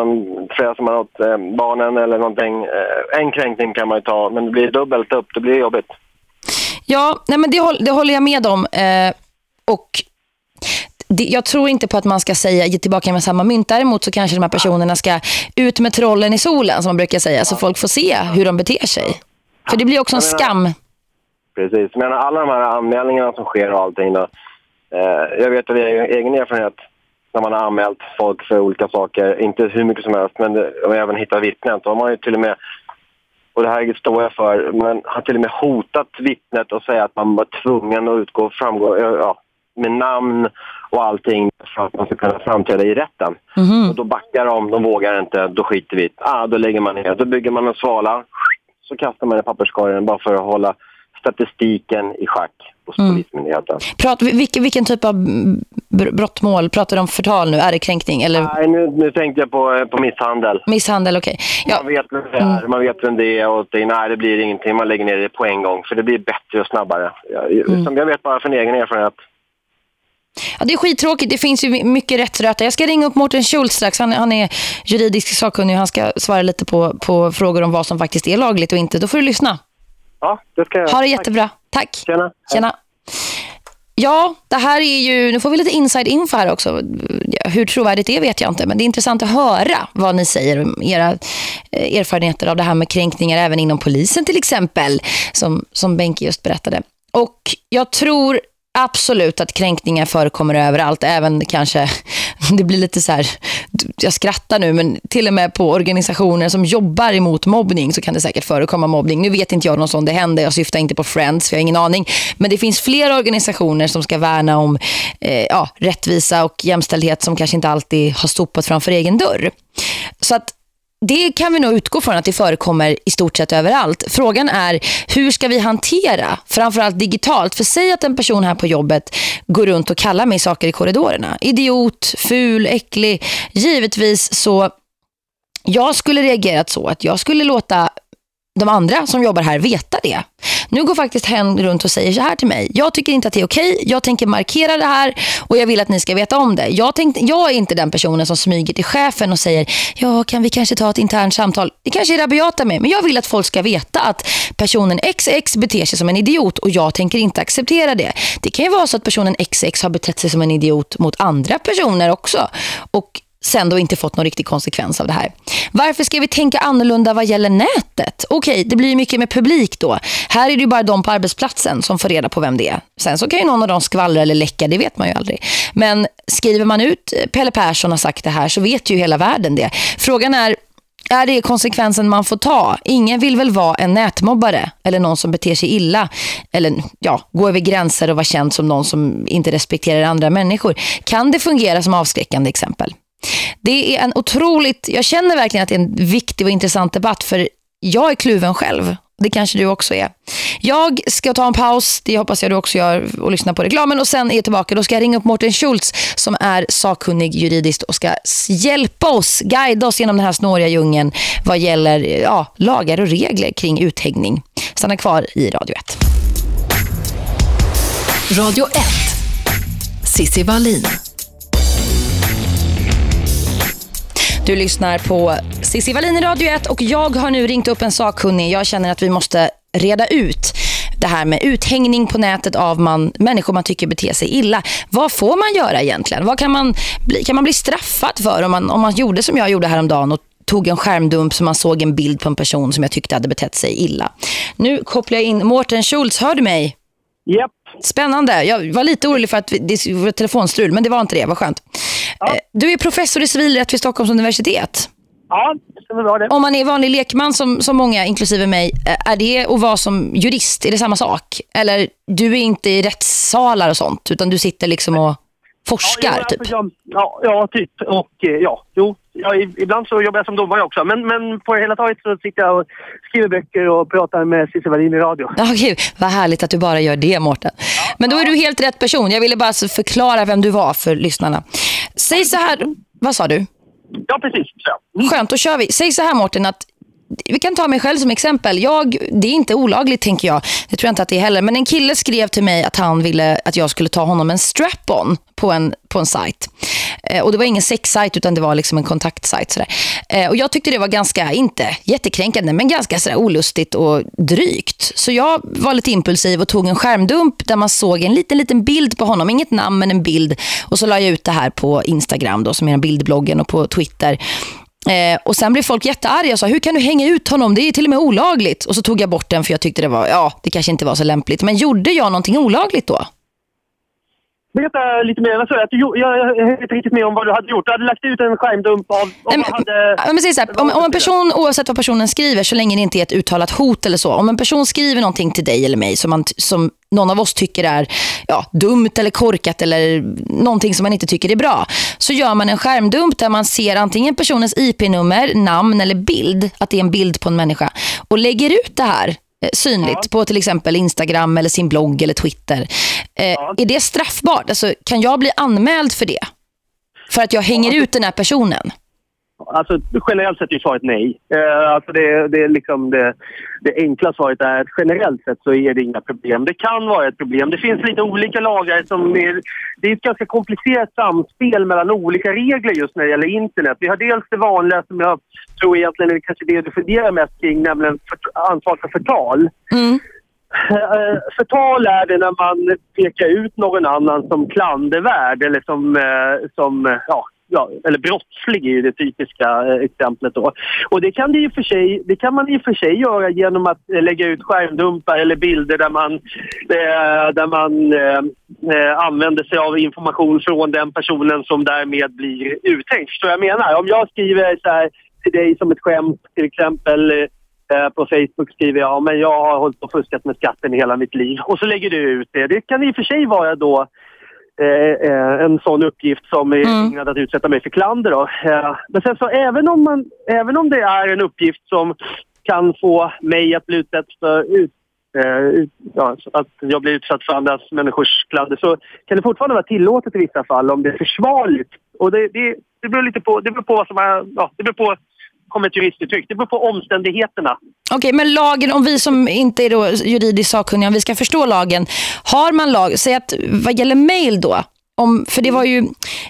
fräser man åt eh, barnen eller någonting. Eh, en kränkning kan man ju ta, men det blir dubbelt upp. Det blir jobbigt. Ja, nej, men det, håller, det håller jag med om. Eh, och jag tror inte på att man ska säga ge tillbaka med samma mynt. Däremot så kanske de här personerna ska ut med trollen i solen som man brukar säga. Så folk får se hur de beter sig. För det blir också en skam. Precis. Men alla de här anmälningarna som sker och allting då. Eh, jag vet av egen erfarenhet när man har anmält folk för olika saker. Inte hur mycket som helst men det, och även hittat vittnen. Då har man ju till och med och det här står jag för, men har till och med hotat vittnet och säga att man var tvungen att utgå framgå. Ja, med namn och allting för att man ska kunna framträda i rätten. Mhm. Och då backar de, de vågar inte, då skiter vi ah, Då lägger man ner, då bygger man en svala, så kastar man i papperskorgen bara för att hålla statistiken i schack hos Mm. Polismyndigheten. Prat, vilken, vilken typ av br- brottmål? Pratar du om förtal nu? Är det kränkning? Eller Nej, nu, nu tänkte jag på, eh, på misshandel. misshandel? Okej. Ja, Man vet vem det är, man vet vem det är och det, nej, det blir ingenting. Man lägger ner det på en gång för det blir bättre och snabbare. Jag, som jag vet bara från egen erfarenhet. Ja, det är skittråkigt. Det finns ju my- mycket rättsröta. Jag ska ringa upp Mårten Schultz strax. Han, han är juridisk sakkunnig och han ska svara lite på, på frågor om vad som faktiskt är lagligt och inte. Då får du lyssna. Ja, det ska jag. Ha det jättebra. Tack. Tjena. Tjena. Ja, det här är ju... Nu får vi lite inside info här också. Hur trovärdigt det är vet jag inte. Men det är intressant att höra vad ni säger om era eh, erfarenheter av det här med kränkningar även inom polisen till exempel. Som, som Benke just berättade. Och jag tror absolut att kränkningar förekommer överallt. Även kanske, <laughs> det blir lite så här, jag skrattar nu, men till och med på organisationer som jobbar emot mobbning så kan det säkert förekomma mobbning. Nu vet inte jag någon sån det händer, jag syftar inte på Friends, för jag har ingen aning. Men det finns flera organisationer som ska värna om eh, ja, rättvisa och jämställdhet som kanske inte alltid har stoppat framför egen dörr. Så att det kan vi nog utgå från att det förekommer i stort sett överallt. Frågan är hur ska vi hantera, framförallt digitalt? För säg att en person här på jobbet går runt och kallar mig saker i korridorerna. Idiot, ful, äcklig. Givetvis så, jag skulle reagerat så att jag skulle låta de andra som jobbar här veta det. Nu går faktiskt hen runt och säger så här till mig. Jag tycker inte att det är okej. Jag tänker markera det här och jag vill att ni ska veta om det. Jag, tänkte, jag är inte den personen som smyger till chefen och säger ja, kan vi kanske ta ett internt samtal? Det kanske är rabiata med, men jag vill att folk ska veta att personen XX beter sig som en idiot och jag tänker inte acceptera det. Det kan ju vara så att personen XX har betett sig som en idiot mot andra personer också. Och sen då inte fått någon riktig konsekvens av det här. Varför ska vi tänka annorlunda vad gäller nätet? Okej, det blir ju mycket med publik då. Här är det ju bara de på arbetsplatsen som får reda på vem det är. Sen så kan ju någon av dem skvallra eller läcka, det vet man ju aldrig. Men skriver man ut eh, Pelle Persson har sagt det här så vet ju hela världen det. Frågan är, är det konsekvensen man får ta? Ingen vill väl vara en nätmobbare eller någon som beter sig illa eller ja, gå över gränser och vara känd som någon som inte respekterar andra människor. Kan det fungera som avskräckande exempel? Det är en otroligt, jag känner verkligen att det är en viktig och intressant debatt för jag är kluven själv. Det kanske du också är. Jag ska ta en paus, det hoppas jag du också gör och lyssna på reklamen och sen är jag tillbaka. Då ska jag ringa upp Mårten Schultz som är sakkunnig juridiskt och ska hjälpa oss, guida oss genom den här snåriga djungeln vad gäller ja, lagar och regler kring uthängning. Stanna kvar i Radio 1. Radio 1. Sissi Wallin. Du lyssnar på Cissi Wallin i Radio 1 och jag har nu ringt upp en sakkunnig. Jag känner att vi måste reda ut det här med uthängning på nätet av man, människor man tycker beter sig illa. Vad får man göra egentligen? Vad kan man bli, kan man bli straffad för om man, om man gjorde som jag gjorde häromdagen och tog en skärmdump så man såg en bild på en person som jag tyckte hade betett sig illa. Nu kopplar jag in Mårten Schultz. Hör du mig? Japp. Spännande. Jag var lite orolig för att det var telefonstrul, men det var inte det. Vad skönt. Eh, Du är professor i civilrätt vid Stockholms universitet. Ja, det stämmer bra det. Om man är vanlig lekman som, som många, inklusive mig, eh, är det att vara som jurist? Är det samma sak? Eller du är inte i rättssalar och sånt, utan du sitter liksom och forskar, ja, typ? alltså, jag, ja, ja, typ. Och eh, ja, jo. Ja, ibland så jobbar jag som domare också. Men, men på hela taget så sitter jag och skriver böcker och pratar med Cissi Wallin i radio. Ja, gud, vad härligt att du bara gör det, Mårten. Men då är du helt rätt person. Jag ville bara förklara vem du var för lyssnarna. Säg så här, vad sa du? Ja, precis. Så. Skönt, då kör vi. Säg så här, Mårten, att vi kan ta mig själv som exempel. Jag, det är inte olagligt, tänker jag. Det tror jag inte att det är heller. Men en kille skrev till mig att han ville att jag skulle ta honom en strap-on på en, på en sajt. Eh, och det var ingen sexsajt utan det var liksom en kontaktsajt. Sådär. Eh, och jag tyckte det var ganska, inte jättekränkande, men ganska sådär olustigt och drygt. Så jag var lite impulsiv och tog en skärmdump där man såg en liten, liten bild på honom. Inget namn, men en bild. Och så la jag ut det här på Instagram då, som är bildbloggen och på Twitter. Eh, och sen blev folk jättearga och sa, hur kan du hänga ut honom? Det är till och med olagligt. Och så tog jag bort den för jag tyckte det var, ja, det kanske inte var så lämpligt. Men gjorde jag någonting olagligt då? Berätta lite mer. Vad sa du? Jag är inte riktigt med om vad du hade gjort. Du hade lagt ut en skärmdump av... av Nej, vad hade... Men säg så här, om, om en person, oavsett vad personen skriver, så länge det inte är ett uttalat hot eller så. Om en person skriver någonting till dig eller mig som, man, som någon av oss tycker är ja, dumt eller korkat eller någonting som man inte tycker är bra. Så gör man en skärmdump där man ser antingen personens IP-nummer, namn eller bild, att det är en bild på en människa. Och lägger ut det här eh, synligt på till exempel Instagram eller sin blogg eller Twitter. Eh, Är det straffbart? Alltså, kan jag bli anmäld för det? För att jag hänger ut den här personen? Alltså, generellt sett är svaret nej. Eh, alltså det, det, är liksom det, det enkla svaret är att generellt sett så är det inga problem. Det kan vara ett problem. Det finns lite olika lagar som är... Det är ett ganska komplicerat samspel mellan olika regler just när det gäller internet. Vi har dels det vanliga som jag tror egentligen är kanske det du funderar mest kring, nämligen för, ansvar för förtal. Eh, Förtal är det när man pekar ut någon annan som klandervärd eller som, eh, som ja, ja, eller brottslig är ju det typiska eh, exemplet då. Och det kan, det, för sig, det kan man i och för sig göra genom att eh, lägga ut skärmdumpar eller bilder där man, eh, där man eh, eh, använder sig av information från den personen som därmed blir uttänkt. Förstår jag menar? Om jag skriver så här till dig som ett skämt till exempel eh, på Facebook skriver jag men jag har hållit på och fuskat med skatten hela mitt liv. Och så lägger du ut det. Det kan i och för sig vara då eh, eh, en sån uppgift som är ägnad att utsätta mig för klander. Då. Eh, men sen så även om, man, även om det är en uppgift som kan få mig att bli utsatt för ut, eh, ja, att jag blir utsatt för andras människors klander så kan det fortfarande vara tillåtet i vissa fall om det är försvarligt. Och det, det, det beror lite på, det beror på vad som är, ja, det beror på kommer ett juristuttryck. Det beror på omständigheterna. Okej, men lagen, om vi som inte är då juridiskt sakkunniga, om vi ska förstå lagen. Har man lag, säg att vad gäller mail då, om, för det var ju,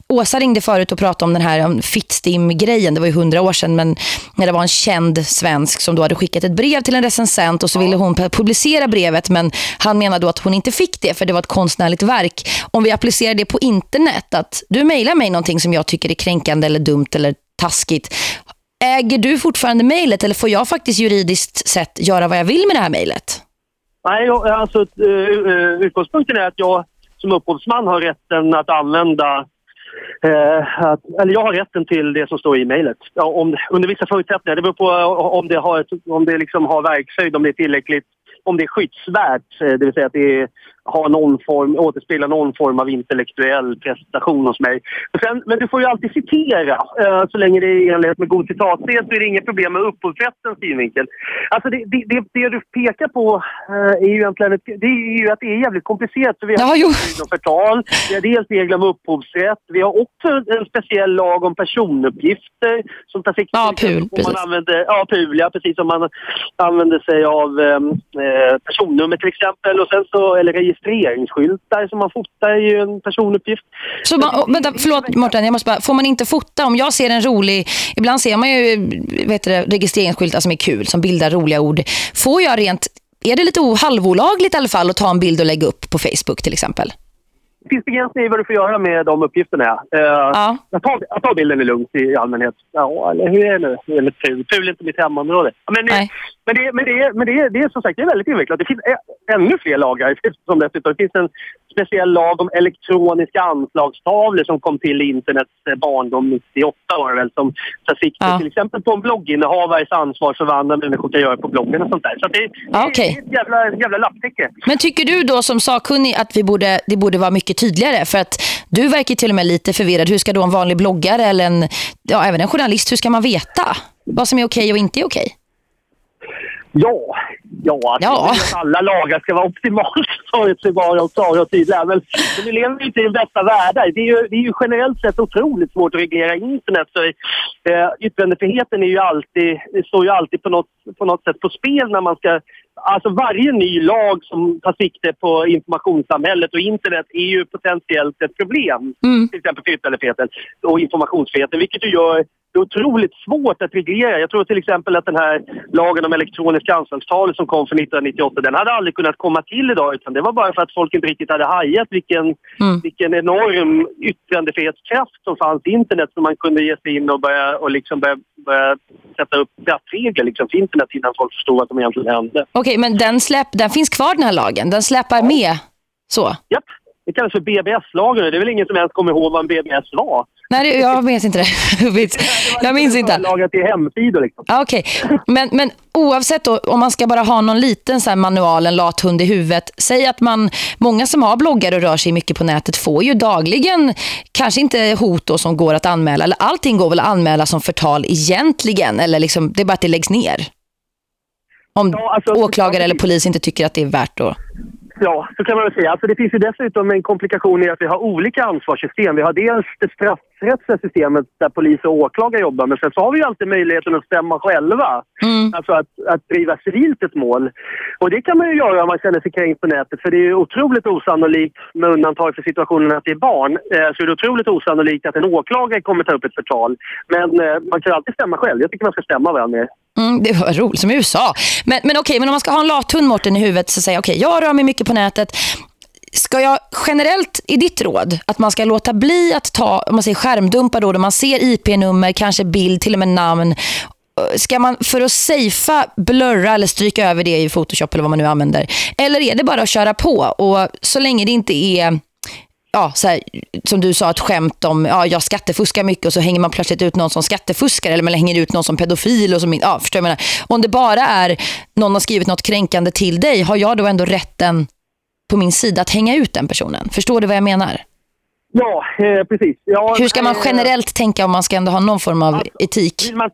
Åsa ringde förut och pratade om den här om Fittstim-grejen, det var ju hundra år sedan, men när det var en känd svensk som då hade skickat ett brev till en recensent och så ville hon publicera brevet, men han menade då att hon inte fick det för det var ett konstnärligt verk. Om vi applicerar det på internet, att du mejlar mig någonting som jag tycker är kränkande eller dumt eller taskigt, Äger du fortfarande mejlet eller får jag faktiskt juridiskt sett göra vad jag vill med det här mejlet? Nej, jag- alltså eh, eh, utgångspunkten är att jag som upphovsman har rätten att använda eh, att, eller jag har rätten till det som står i mejlet. Ja, om, under vissa förutsättningar. Det beror på eh, om det, har, ett- om det liksom har verkshöjd, om det är tillräckligt, om det är skyddsvärt. Det vill säga att det är, har någon form, återspeglar någon form av intellektuell prestation hos mig. Sen, men du får ju alltid citera. eh, Så länge det är i enlighet med god citatsed så är det inget problem med upphovsrättens synvinkel. Alltså det, det, det, det du pekar på eh, är ju egentligen ett, det är ju att det är jävligt komplicerat. För vi har Ja, <laughs> förtal, vi har dels regler om upphovsrätt, vi har också en speciell lag om personuppgifter som tar sikte Ja, PUL, man använder, ja, PUL, ja, precis. Om man använder sig av eh, personnummer till exempel och sen så, eller registreringsskyltar som man fotar ju en personuppgift. Så man, vänta, förlåt Morten, jag måste bara, får man inte fota? Om jag ser en rolig, ibland ser man ju vet du, registreringsskyltar som är kul, som bildar roliga ord. Får jag rent, är det lite halvolagligt i alla fall att ta en bild och lägga upp på Facebook till exempel? Det finns begränsningar i vad du får göra med de uppgifterna. Eh, Att, ta, att ta bilden är lugnt i allmänhet. Ja, eller hur är det nu? Lite PUL. PUL är inte mitt hemområde. Ja, Men, det, men, det, men, det, men det, det är som sagt det är väldigt invecklat. Det finns ännu fler lagar. Som dessutom. Det finns en speciell lag om elektroniska anslagstavlor som kom till internets eh, barndom 98 var det väl, som tar sikte till exempel på en blogginnehavares ansvar för vad andra människor kan göra på bloggen och sånt där. Så det, det, okej. det är ett jävla, jävla lapptäcke. Men tycker du då som sakkunnig att vi borde, det borde vara mycket tydligare? För att du verkar till och med lite förvirrad. Hur ska då en vanlig bloggare eller en, ja, även en journalist, hur ska man veta vad som är okej och inte är okej? Ja, ja, Ja. att alla lagar ska vara optimalt förutsägbara och klara och tydliga. Men, men vi lever ju inte i den bästa världar. Det är, ju, det är ju generellt sett otroligt svårt att reglera internet. Så, eh, yttrandefriheten är ju alltid, står ju alltid på något, på något sätt på spel när man ska... Alltså varje ny lag som tar sikte på informationssamhället och internet är ju potentiellt ett problem. Till exempel för yttrandefriheten och informationsfriheten, vilket ju gör det är otroligt svårt att reglera. Jag tror till exempel att den här lagen om elektroniska anslagstavlor som kom för 1998, den hade aldrig kunnat komma till idag utan det var bara för att folk inte riktigt hade hajat vilken, vilken enorm yttrandefrihetskraft som fanns i internet som man kunde ge sig in och börja, och liksom börja, börja sätta upp kraftregler liksom, för internet innan folk förstod vad som egentligen hände. Okej, men den, släpp, den finns kvar den här lagen. Den släpar med. Så. Japp. Det kallas för BBS-lagen. Det är väl ingen som ens kommer ihåg vad en BBS var? Nej, det- jag minns inte det. <laughs> jag minns inte. Lagat till hemsidor liksom. Ja, Okej, men, men oavsett då, om man ska bara ha någon liten så här manual, en lat hund i huvudet. Säg att man, många som har bloggar och rör sig mycket på nätet får ju dagligen, kanske inte hot då som går att anmäla, eller allting går väl att anmäla som förtal egentligen, eller liksom, det är bara att det läggs ner. Om åklagare eller polis inte tycker att det är värt då. Ja, så kan man väl säga. Alltså det finns ju dessutom en komplikation i att vi har olika ansvarssystem. Vi har dels det straffrättsliga systemet där polis och åklagare jobbar, men sen så har vi ju alltid möjligheten att stämma själva. Alltså att, att driva civilt ett mål. Och det kan man ju göra om man känner sig kränkt på nätet, för det är ju otroligt osannolikt, med undantag för situationen att det är barn, eh, så är det otroligt osannolikt att en åklagare kommer ta upp ett förtal. Men eh, man kan ju alltid stämma själv. Jag tycker man ska stämma varandra. Mm, det var roligt, som i USA. Men, men okej, men om man ska ha en lathund Morten i huvudet så säger okej, okej, jag rör mig mycket på nätet. Ska jag generellt i ditt råd att man ska låta bli att ta, om man säger skärmdumpa då, då man ser IP-nummer, kanske bild, till och med namn. Eh, ska man för att safea blurra eller stryka över det i Photoshop eller vad man nu använder? Eller är det bara att köra på och så länge det inte är ja, så här, som du sa, ett skämt om ja, jag skattefuskar mycket och så hänger man plötsligt ut någon som skattefuskar eller man hänger ut någon som pedofil och som, ja, förstår jag menar. Om det bara är någon har skrivit något kränkande till dig, har jag då ändå rätten på min sida att hänga ut den personen? Förstår du vad jag menar? Ja, eh, precis. Ja, Hur ska man eh, generellt tänka om man ska ändå ha någon form av etik? Vill man,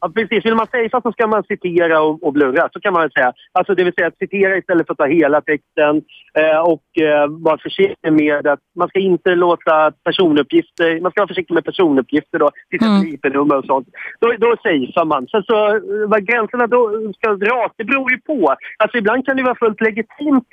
ja, precis. Vill man safea så ska man citera och, och blurra, så kan man väl säga. Alltså det vill säga att citera istället för att ta hela texten eh, och eh, vara försiktig med att man ska inte låta personuppgifter, man ska vara försiktig med personuppgifter då, till exempel IP-nummer och sånt. Då, då safear man. Sen så, eh, vad gränserna då ska dras, det beror ju på. Alltså ibland kan det vara fullt legitimt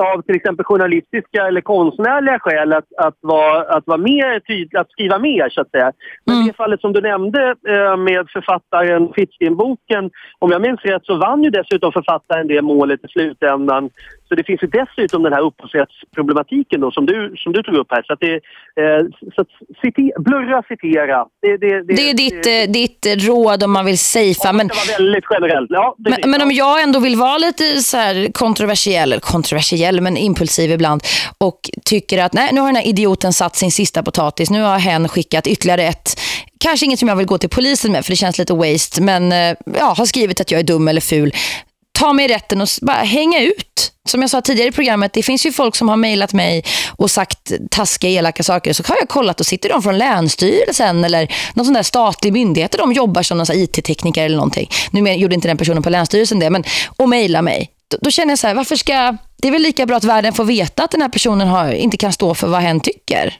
av till exempel journalistiska eller konstnärliga skäl att, att, vara, att vara mer tydlig, att skriva mer så att säga. Men i det fallet som du nämnde eh, med författaren Fitzgen-boken, om jag minns rätt så vann ju dessutom författaren det målet i slutändan. Så det finns ju dessutom den här upphovsrättsproblematiken då som du, som du tog upp här. Så att det, eh, så att cite, blurra, citera. Det, det, Det är ditt, eh, ditt råd om man vill safea. Men, det var väldigt generellt. Ja, men, men om jag ändå vill vara lite så här kontroversiell, kontroversiell men impulsiv ibland och tycker att nej, nu har den här idioten satt sin sista potatis. Nu har hen skickat ytterligare ett Kanske inget som jag vill gå till polisen med för det känns lite waste. Men eh, ja, har skrivit att jag är dum eller ful. Ta mig rätten och bara hänga ut. Som jag sa tidigare i programmet, det finns ju folk som har mejlat mig och sagt taskiga, elaka saker. Så har jag kollat och sitter de från Länsstyrelsen eller någon sån där statlig myndighet. De jobbar som IT-tekniker eller någonting. Nu gjorde inte den personen på Länsstyrelsen det, men och mejlar mig. Då, då känner jag så här, varför ska... Det är väl lika bra att världen får veta att den här personen har, inte kan stå för vad hen tycker.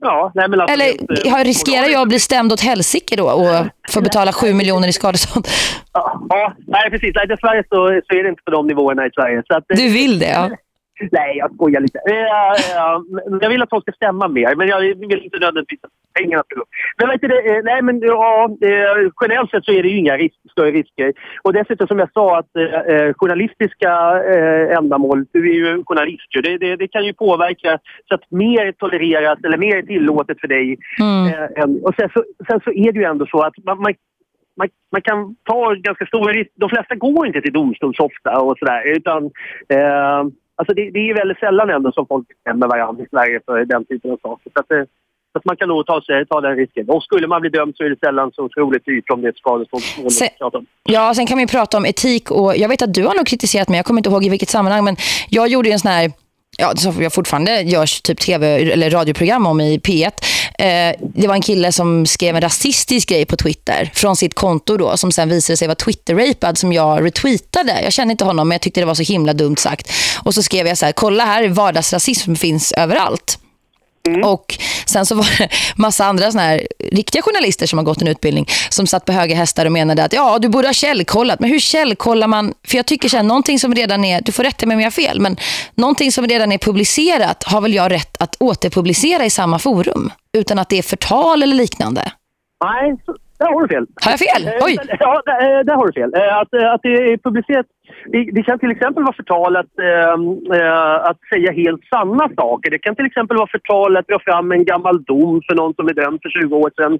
Ja, nej, men alltså, Eller har- riskerar jag att bli stämd åt helsike då och få betala sju miljoner i skadestånd? Ja, nej precis. Nej, dessvärre så, så är det inte på de nivåerna i Sverige. Att, Du vill det, ja. <laughs> Nej, jag skojar lite. Jag vill att folk ska stämma mer, men jag vill inte nödvändigtvis att pengarna ska gå. Men vet du, eh, nej, men ja, eh, generellt sett så är det ju inga risk, större risker. Och dessutom som jag sa att eh, eh, journalistiska eh, ändamål, du är ju journalist ju, det, det, det kan ju påverka så att mer tolereras eller mer är tillåtet för dig. Eh, än, och sen så, sen så är det ju ändå så att man, man man, man kan ta ganska stora risker. De flesta går inte till domstol så ofta och sådär. Utan, eh, alltså det, det är väldigt sällan ändå som folk stämmer varandra i Sverige för den typen av saker. Så att, eh, så att man kan nog ta, sig, ta den risken. Och skulle man bli dömd så är det sällan så otroligt dyrt om det är ett skadeståndsmål. Om. Ja, sen kan vi prata om etik och jag vet att du har nog kritiserat mig, jag kommer inte ihåg i vilket sammanhang, men jag gjorde ju en sån här Ja, som jag fortfarande gör typ tv eller radioprogram om i P1. Eh, det var en kille som skrev en rasistisk grej på Twitter från sitt konto då som sen visade sig vara Twitter-rapad som jag retweetade. Jag kände inte honom men jag tyckte det var så himla dumt sagt. Och så skrev jag så här, kolla här, vardagsrasism finns överallt. Och sen så var det <laughs> massa andra såna här riktiga journalister som har gått en utbildning som satt på höga hästar och menade att ja, du borde ha källkollat. Men hur källkollar man? För jag tycker så här, någonting som redan är, du får rätta mig om jag har fel, men någonting som redan är publicerat har väl jag rätt att återpublicera i samma forum utan att det är förtal eller liknande. Nej, så, där har du fel. Har jag fel? Eh, Oj. Ja, där, eh, där har du fel. Eh, Att, att det är publicerat... Det, kan till exempel vara förtal att, eh, eh, att säga helt sanna saker. Det kan till exempel vara förtal att dra fram en gammal dom för någon som är dömd för 20 år sedan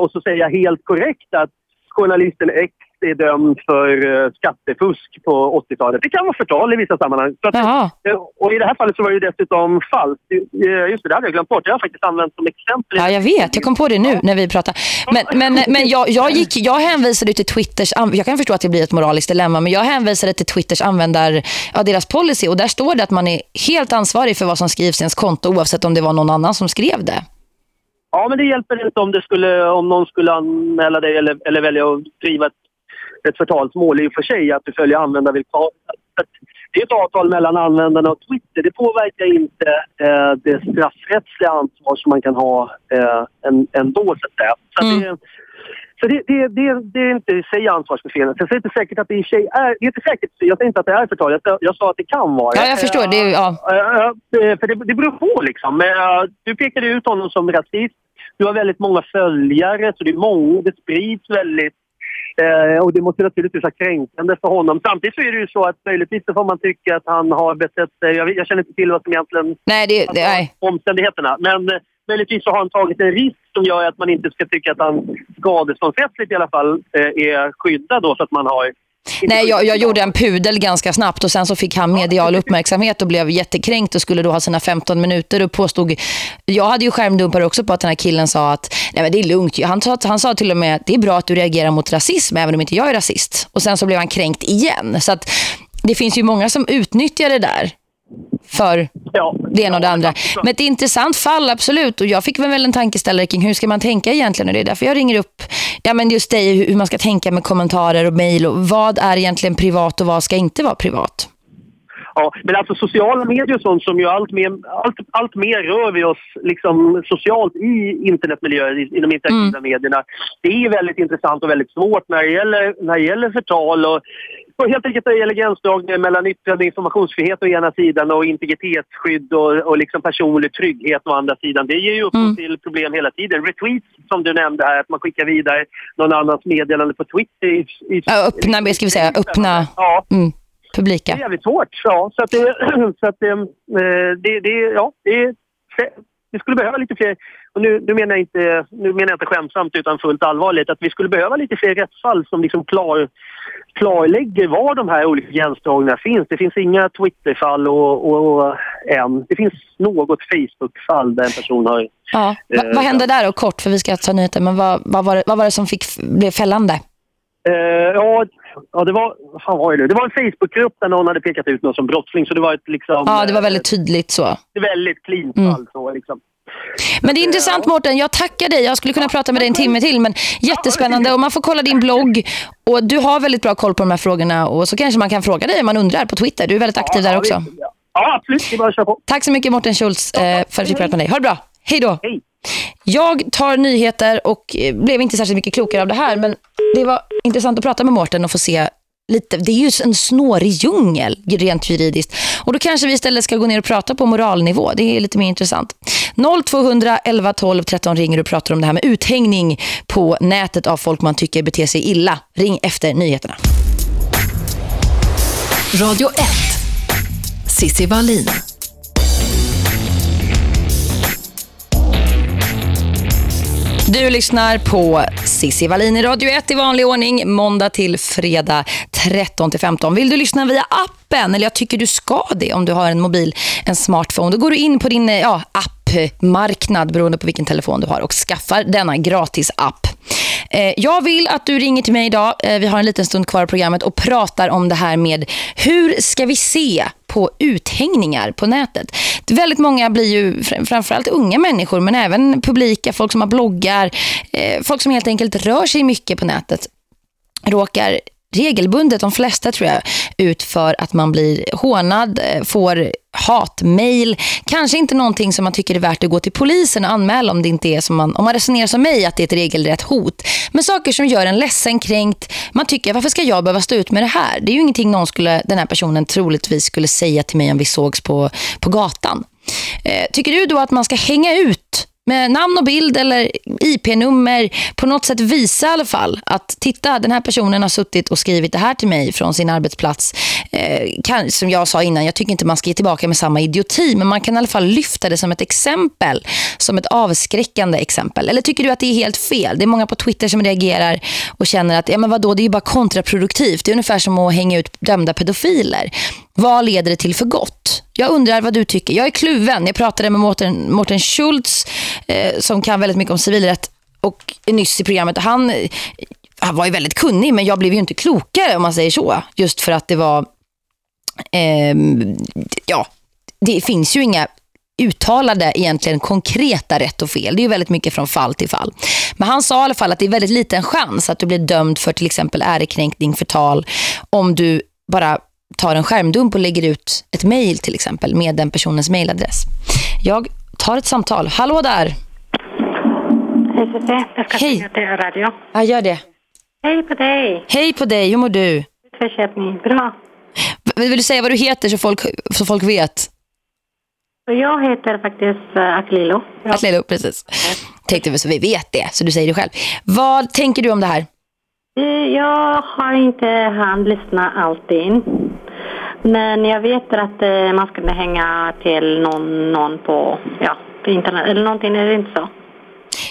och så säga helt korrekt att journalisten X är dömd för eh, skattefusk på 80-talet. Det kan vara förtal i vissa sammanhang. Att, eh, och i det här fallet så var det ju dessutom falskt. Eh, Just det, det hade jag glömt bort. Det har jag faktiskt använt som exempel. Ja, jag vet. Jag kom på det nu när vi pratar. Men, men, men jag, jag, gick, jag hänvisade till Twitters... Jag kan förstå att det blir ett moraliskt dilemma, men jag hänvisade till Twitters användar, ja, deras policy. Och där står det att man är helt ansvarig för vad som skrivs i ens konto oavsett om det var någon annan som skrev det. Ja, men det hjälper inte om, det skulle, om någon skulle anmäla dig eller, eller välja att driva ett, ett förtalsmål i och för sig, att du följer användarvillkor. Det är ett avtal mellan användarna och Twitter. Det påverkar inte eh, det straffrättsliga ansvar som man kan ha eh, en, ändå, så att säga. Så, att det, så det, det, det, det är inte i sig så är det inte säkert att det i sig är... Det är inte säkert, jag säger inte att det är förtal. Jag, jag sa att det kan vara. Ja, jag förstår. Det, ja. Ja, ja, för det, det beror på liksom. Eh, Du pekade ut honom som rasist. Du har väldigt många följare, så det är många, det sprids väldigt. Eh, och det måste naturligtvis vara kränkande för honom. Samtidigt så är det ju så att möjligtvis så får man tycka att han har betett sig... Jag, jag känner inte till vad som egentligen... Nej, det, det, nej. Omständigheterna. Men eh, möjligtvis så har han tagit en risk som gör att man inte ska tycka att han skadeståndsrättsligt i alla fall eh, är skyddad då för att man har... Nej, jag, jag gjorde en pudel ganska snabbt och sen så fick han medial uppmärksamhet och blev jättekränkt och skulle då ha sina 15 minuter och påstod, jag hade ju skärmdumpar också på att den här killen sa att nej men det är lugnt. Han sa, han sa till och med att det är bra att du reagerar mot rasism även om inte jag är rasist. Och sen så blev han kränkt igen. Så att det finns ju många som utnyttjar det där för det ena och det andra. Men ett intressant fall, absolut. Och jag fick väl en tankeställare kring hur ska man tänka egentligen? Och det är därför jag ringer upp ja, men just dig, hur- man ska tänka med kommentarer och mejl. Och vad är egentligen privat och vad ska inte vara privat? Ja, men alltså sociala medier och sånt som ju allt mer, allt, allt mer rör vi oss liksom socialt i internetmiljöer, i, i de interaktiva medierna. Det är väldigt intressant och väldigt svårt när det gäller, när det gäller förtal och, och helt enkelt det gäller gränsdragningen mellan yttrande och informationsfrihet å ena sidan och integritetsskydd och, och liksom personlig trygghet å andra sidan. Det ger ju upphov till problem hela tiden. Retweets som du nämnde här, att man skickar vidare någon annans meddelande på Twitter. I, i, Ja, öppna, ska vi säga, öppna Ja. mm, publika. det är jävligt svårt. Ja, så att det, <clears throat> så att det, eh, det, det, ja, det, vi skulle behöva lite fler, och nu, nu, menar jag inte, nu menar jag inte skämtsamt utan fullt allvarligt, att vi skulle behöva lite fler rättsfall som liksom klar, klarlägger var de här olika gränsdragningarna finns. Det finns inga Twitterfall och, och, och än. Det finns något Facebook-fall där en person har... Ja. Eh, vad hände där? Och kort, för vi ska ta nyheter. Men vad, vad, var, det, vad var det som fick, blev fällande? Eh, ja, ja, det var, vad fan var det? Det var en Facebookgrupp där någon hade pekat ut någon som brottsling, så det var ett liksom... Ja, det var väldigt tydligt så. ett väldigt cleant Mm. fall. Så, liksom. Men det är intressant Mårten, jag tackar dig. Jag skulle kunna prata med dig en timme till, men jättespännande. Och man får kolla din blogg. Och du har väldigt bra koll på de här frågorna. Och så kanske man kan fråga dig om man undrar på Twitter. Du är väldigt aktiv där också. Ja, absolut. Det bara köra på. Tack så mycket Mårten Schultz eh, för att vi pratade med dig. Ha det bra. Hej då. Hej. Jag tar nyheter och eh, blev inte särskilt mycket klokare av det här. Men det var intressant att prata med Mårten och få se lite. Det är ju en snårig djungel rent juridiskt. Och då kanske vi istället ska gå ner och prata på moralnivå. Det är lite mer intressant. 0200 11 12 13 ringer och pratar om det här med uthängning på nätet av folk man tycker beter sig illa. Ring efter nyheterna. Radio 1. Sissi Wallin. Du lyssnar på Sissi Wallin i Radio 1 i vanlig ordning, måndag till fredag 13-15. Vill du lyssna via appen, eller jag tycker du ska det om du har en mobil, en smartphone, då går du in på din eh, ja, appmarknad beroende på vilken telefon du har och skaffar denna gratis app. Eh, jag vill att du ringer till mig idag. Eh, vi har en liten stund kvar i programmet och pratar om det här med hur ska vi se på uthängningar på nätet. Väldigt många blir ju framförallt unga människor men även publika, folk som har bloggar, eh, folk som helt enkelt rör sig mycket på nätet råkar regelbundet, de flesta tror jag, ut för att man blir hånad, eh, får hatmail. Kanske inte någonting som man tycker är värt att gå till polisen och anmäla om det inte är som man, om man resonerar som mig att det är ett regelrätt hot. Men saker som gör en ledsen, kränkt. Man tycker, varför ska jag behöva stå ut med det här? Det är ju ingenting någon skulle, den här personen troligtvis skulle säga till mig om vi sågs på, på gatan. Eh, tycker du då att man ska hänga ut med namn och bild eller IP-nummer på något sätt visa i alla fall att titta, den här personen har suttit och skrivit det här till mig från sin arbetsplats. Eh, kan, som jag sa innan, jag tycker inte man ska ge tillbaka med samma idioti men man kan i alla fall lyfta det som ett exempel, som ett avskräckande exempel. Eller tycker du att det är helt fel? Det är många på Twitter som reagerar och känner att ja men vadå, det är ju bara kontraproduktivt. Det är ungefär som att hänga ut dömda pedofiler. Vad leder det till för gott? Jag undrar vad du tycker. Jag är kluven. Jag pratade med Mårten, Mårten Schultz eh, som kan väldigt mycket om civilrätt och nyss i programmet. Han, eh, han var ju väldigt kunnig men jag blev ju inte klokare om man säger så. Just för att det var eh, ja, det finns ju inga uttalade egentligen konkreta rätt och fel. Det är ju väldigt mycket från fall till fall. Men han sa i alla fall att det är väldigt liten chans att du blir dömd för till exempel ärekränkning, förtal om du bara tar en skärmdump och lägger ut ett mejl till exempel med den personens mejladress. Jag tar ett samtal. Hallå där! Hej Susie, jag ska Hej. till radio. Ja, gör det. Hej på dig! Hej på dig, hur mår du? Bra. Vill du säga vad du heter så folk, så folk vet? Jag heter faktiskt uh, Aklilo. Atlelo, precis. Tänkte vi så vi vet det, så du säger det själv. Vad tänker du om det här? Eh, Jag har inte hann lyssna alltid. Men jag vet att eh, man skulle hänga till någon, någon på, ja, på internet eller någonting, är det inte så?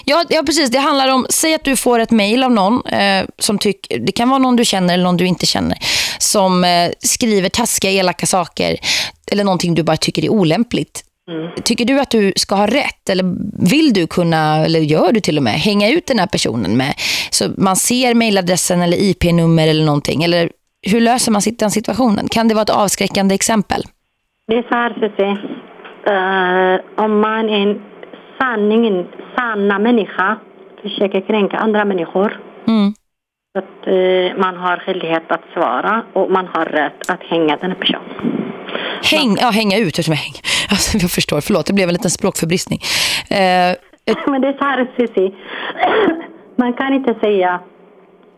Ja, ja, precis. Det handlar om, säg att du får ett mejl av någon eh, som tycker, det kan vara någon du känner eller någon du inte känner, som eh, skriver taskiga, elaka saker eller någonting du bara tycker är olämpligt. Tycker du att du ska ha rätt eller vill du kunna, eller gör du till och med, hänga ut den här personen med så man ser mejladressen eller IP-nummer eller någonting? Eller hur löser man den situationen? Kan det vara ett avskräckande exempel? Det är så här, Susie. Eh, om man är en sanningen, sanna människa försöker kränka andra människor Mm. så att eh, man har skyldighet att svara och man har rätt att hänga den här personen. Häng, ja, hänga ut, är häng. <laughs> Alltså, jag förstår, förlåt, det blev en liten språkförbristning. Eh, <laughs> Men det är så här, Susie. <clears throat> Man kan inte säga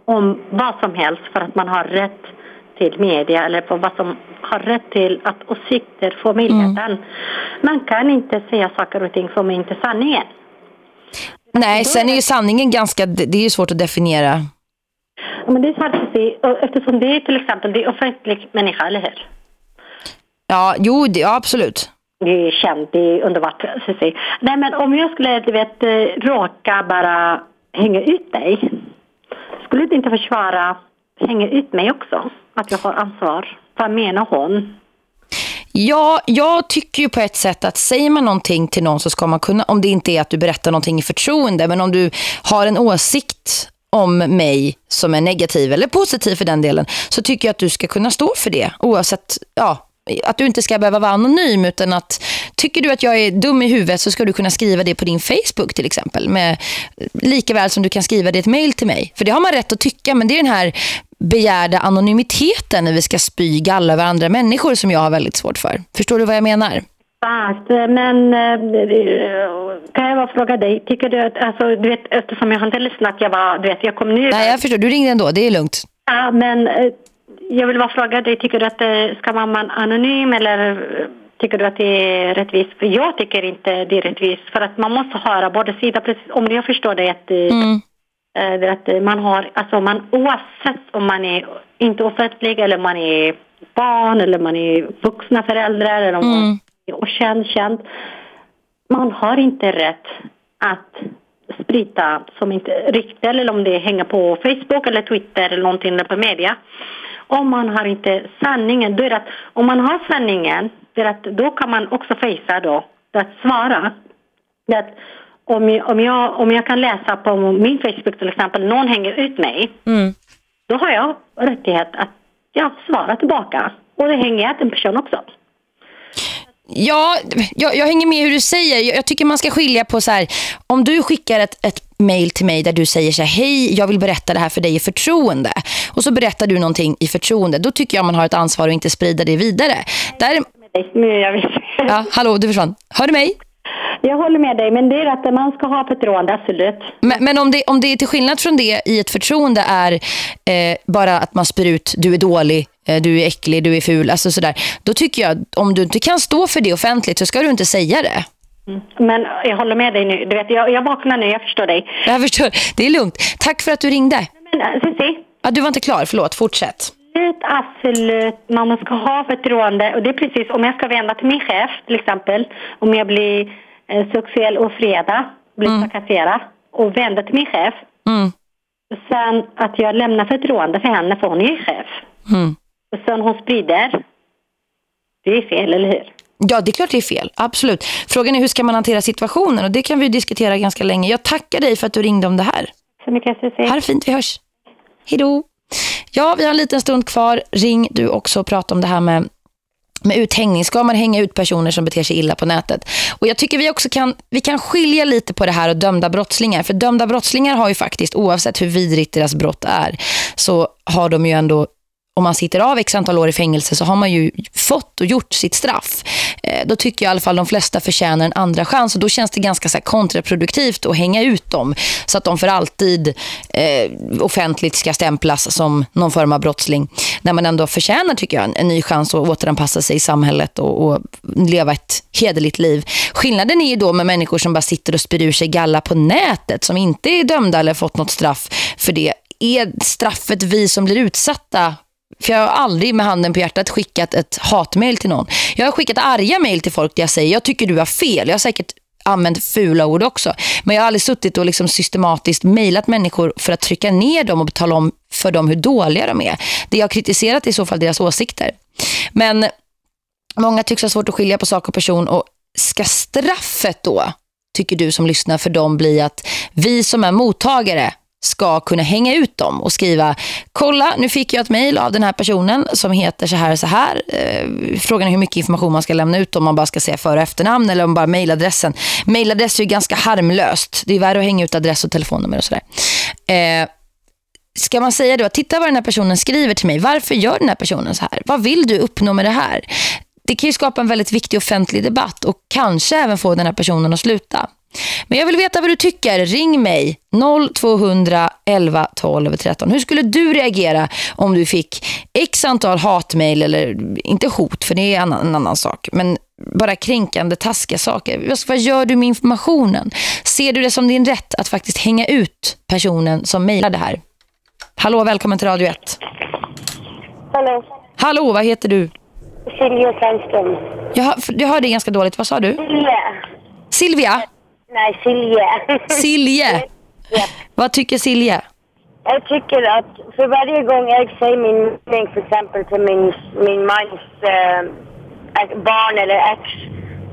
om vad som helst för att man har rätt till media eller på vad som har rätt till att åsikter får möjligheten. Man kan inte säga saker och ting som är inte sanningen. nej, sen är ju sanningen ganska, det är ju svårt att definiera. Men det är så här, Susie, och eftersom det är till exempel det är offentlig människa, eller hur? Ja, jo, det, ja, absolut. Det är känt, det är underbart. Nej, men om jag skulle, du vet, eh, råka bara hänga ut dig, skulle det inte försvara hänger ut mig också? Att jag har ansvar? Vad menar hon? Ja, jag tycker ju på ett sätt att säger man någonting till någon så ska man kunna, om det inte är att du berättar någonting i förtroende, men om du har en åsikt om mig som är negativ eller positiv för den delen, så tycker jag att du ska kunna stå för det. Oavsett, ja, att du inte ska behöva vara anonym utan att tycker du att jag är dum i huvudet så ska du kunna skriva det på din Facebook till exempel. Med, lika väl som du kan skriva det ett mail till mig. För det har man rätt att tycka men det är den här begärda anonymiteten när vi ska spy galla över andra människor som jag har väldigt svårt för. Förstår du vad jag menar? Fast, men eh, kan jag bara fråga dig, tycker du att, alltså, du vet, eftersom jag har inte lyssnat, jag bara, du vet, jag kom nu. Nej, jag förstår. Du ringde ändå. Det är lugnt. Ja, men eh, jag vill bara fråga dig, tycker du att eh, ska man vara anonym eller eh, tycker du att det är rättvist? För jag tycker inte det är rättvist, för att man måste höra båda sidor, precis om jag förstår det att, eh, Mm. det att man har, alltså man oavsett om man är inte offentlig eller man är barn eller man är vuxna föräldrar eller om man Mm. är okänd, känd, man har inte rätt att sprida som inte rykte eller om det hänger på Facebook eller Twitter eller någonting eller på media. Om man har inte sanningen, då är det att om man har sanningen, är att då kan man också fejsa då, att svara. Att om, om, jag, om jag kan läsa på min Facebook till exempel, någon hänger ut mig, Mm. då har jag rättighet att ja, svara tillbaka. Och det hänger jag en person också. Ja, jag, jag hänger med hur du säger. Jag, jag tycker man ska skilja på så här. Om du skickar ett, ett mail till mig där du säger så här, hej, jag vill berätta det här för dig i förtroende. Och så berättar du någonting i förtroende. Då tycker jag man har ett ansvar att inte sprida det vidare. Där, Nu, jag vet. ja, hallå, du försvann. Hör du mig? Jag håller med dig, men det är att man ska ha förtroende, absolut. Men, men om, det, om det är till skillnad från det i ett förtroende är eh, bara att man spyr ut, du är dålig, eh, du är äcklig, du är ful, alltså sådär. Då tycker jag, om du inte kan stå för det offentligt så ska du inte säga det. Mm. Men jag håller med dig nu. Du vet, jag, jag vaknar nu, jag förstår dig. Jag förstår. Det är lugnt. Tack för att du ringde. Men äh, Cissi, Ja, du var inte klar. Förlåt. Fortsätt. Absolut. Man ska ha förtroende. Och det är precis, om jag ska vända till min chef till exempel, om jag blir eh, sexuell ofredad, blir trakasserad och vänder till min chef. Mm. Och sen att jag lämnar förtroende för henne, för hon är ju chef. Mm. Och sen hon sprider. Det är fel, eller hur? Ja, det är klart det är fel. Absolut. Frågan är hur ska man hantera situationen? Och det kan vi diskutera ganska länge. Jag tackar dig för att du ringde om det här. Så mycket, Cissi. Ha det fint, vi hörs. Hej då. Ja, vi har en liten stund kvar. Ring du också och prata om det här med med uthängning. Ska man hänga ut personer som beter sig illa på nätet? Och jag tycker vi också kan, vi kan skilja lite på det här och dömda brottslingar. För dömda brottslingar har ju faktiskt, oavsett hur vidrigt deras brott är, så har de ju ändå om man sitter av x antal år i fängelse så har man ju fått och gjort sitt straff. Eh, då tycker jag i alla fall de flesta förtjänar en andra chans och då känns det ganska så här kontraproduktivt att hänga ut dem så att de för alltid eh, offentligt ska stämplas som någon form av brottsling. När man ändå förtjänar tycker jag en, en ny chans att återanpassa sig i samhället och, och leva ett hederligt liv. Skillnaden är ju då med människor som bara sitter och spyr ur sig galla på nätet som inte är dömda eller fått något straff för det. Är straffet vi som blir utsatta för jag har aldrig med handen på hjärtat skickat ett hatmail till någon. Jag har skickat arga mail till folk där jag säger jag tycker du har fel. Jag har säkert använt fula ord också. Men jag har aldrig suttit och liksom systematiskt mejlat människor för att trycka ner dem och tala om för dem hur dåliga de är. Det jag har kritiserat är i så fall deras åsikter. Men många tycks ha svårt att skilja på sak och person och ska straffet då, tycker du som lyssnar för dem bli att vi som är mottagare ska kunna hänga ut dem och skriva kolla, nu fick jag ett mejl av den här personen som heter så här och så här. Eh, frågan är hur mycket information man ska lämna ut om man bara ska säga för- och efternamn eller om bara mejladressen. Mejladress är ju ganska harmlöst. Det är värre att hänga ut adress och telefonnummer och sådär. Eh, ska man säga då, titta vad den här personen skriver till mig. Varför gör den här personen så här? Vad vill du uppnå med det här? Det kan ju skapa en väldigt viktig offentlig debatt och kanske även få den här personen att sluta. Men jag vill veta vad du tycker. Ring mig 0200 11 12 13. Hur skulle du reagera om du fick x antal hatmejl eller inte hot för det är en, en annan sak. Men bara kränkande, taskiga saker. Vad, gör du med informationen? Ser du det som din rätt att faktiskt hänga ut personen som mejlar det här? Hallå, välkommen till Radio 1. Hallå, Hallå, vad heter du? Silja Sandström. Jag, hör- jag hörde ganska dåligt. Vad sa du? Silja. Silvia? Nej, Silja. Silje? <laughs> Vad tycker Silje? Jag tycker att för varje gång jag säger min mening för exempel till min, min mans eh, barn eller ex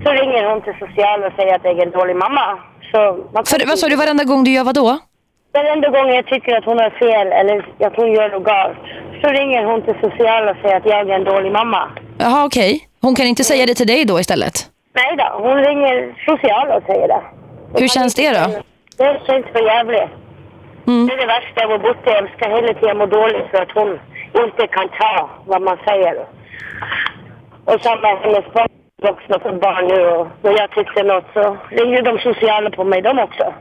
så ringer hon till social och säger att jag är en dålig mamma. Så För, vad sa du varenda gång du gör vad då? Varenda gång jag tycker att hon har fel eller att hon gör något galet så ringer hon till social och säger att jag är en dålig mamma. Jaha, okej. Hon kan inte säga det till dig då istället? Nej då, hon ringer social och säger det. Hur känns det då? Det känns för jävligt. Det är det värsta jag har bott i. Jag ska hela tiden må dåligt för att hon inte kan ta vad man säger. Och samma hennes barn vuxna för barn nu och när jag tyckte något så ringer de sociala på mig de också.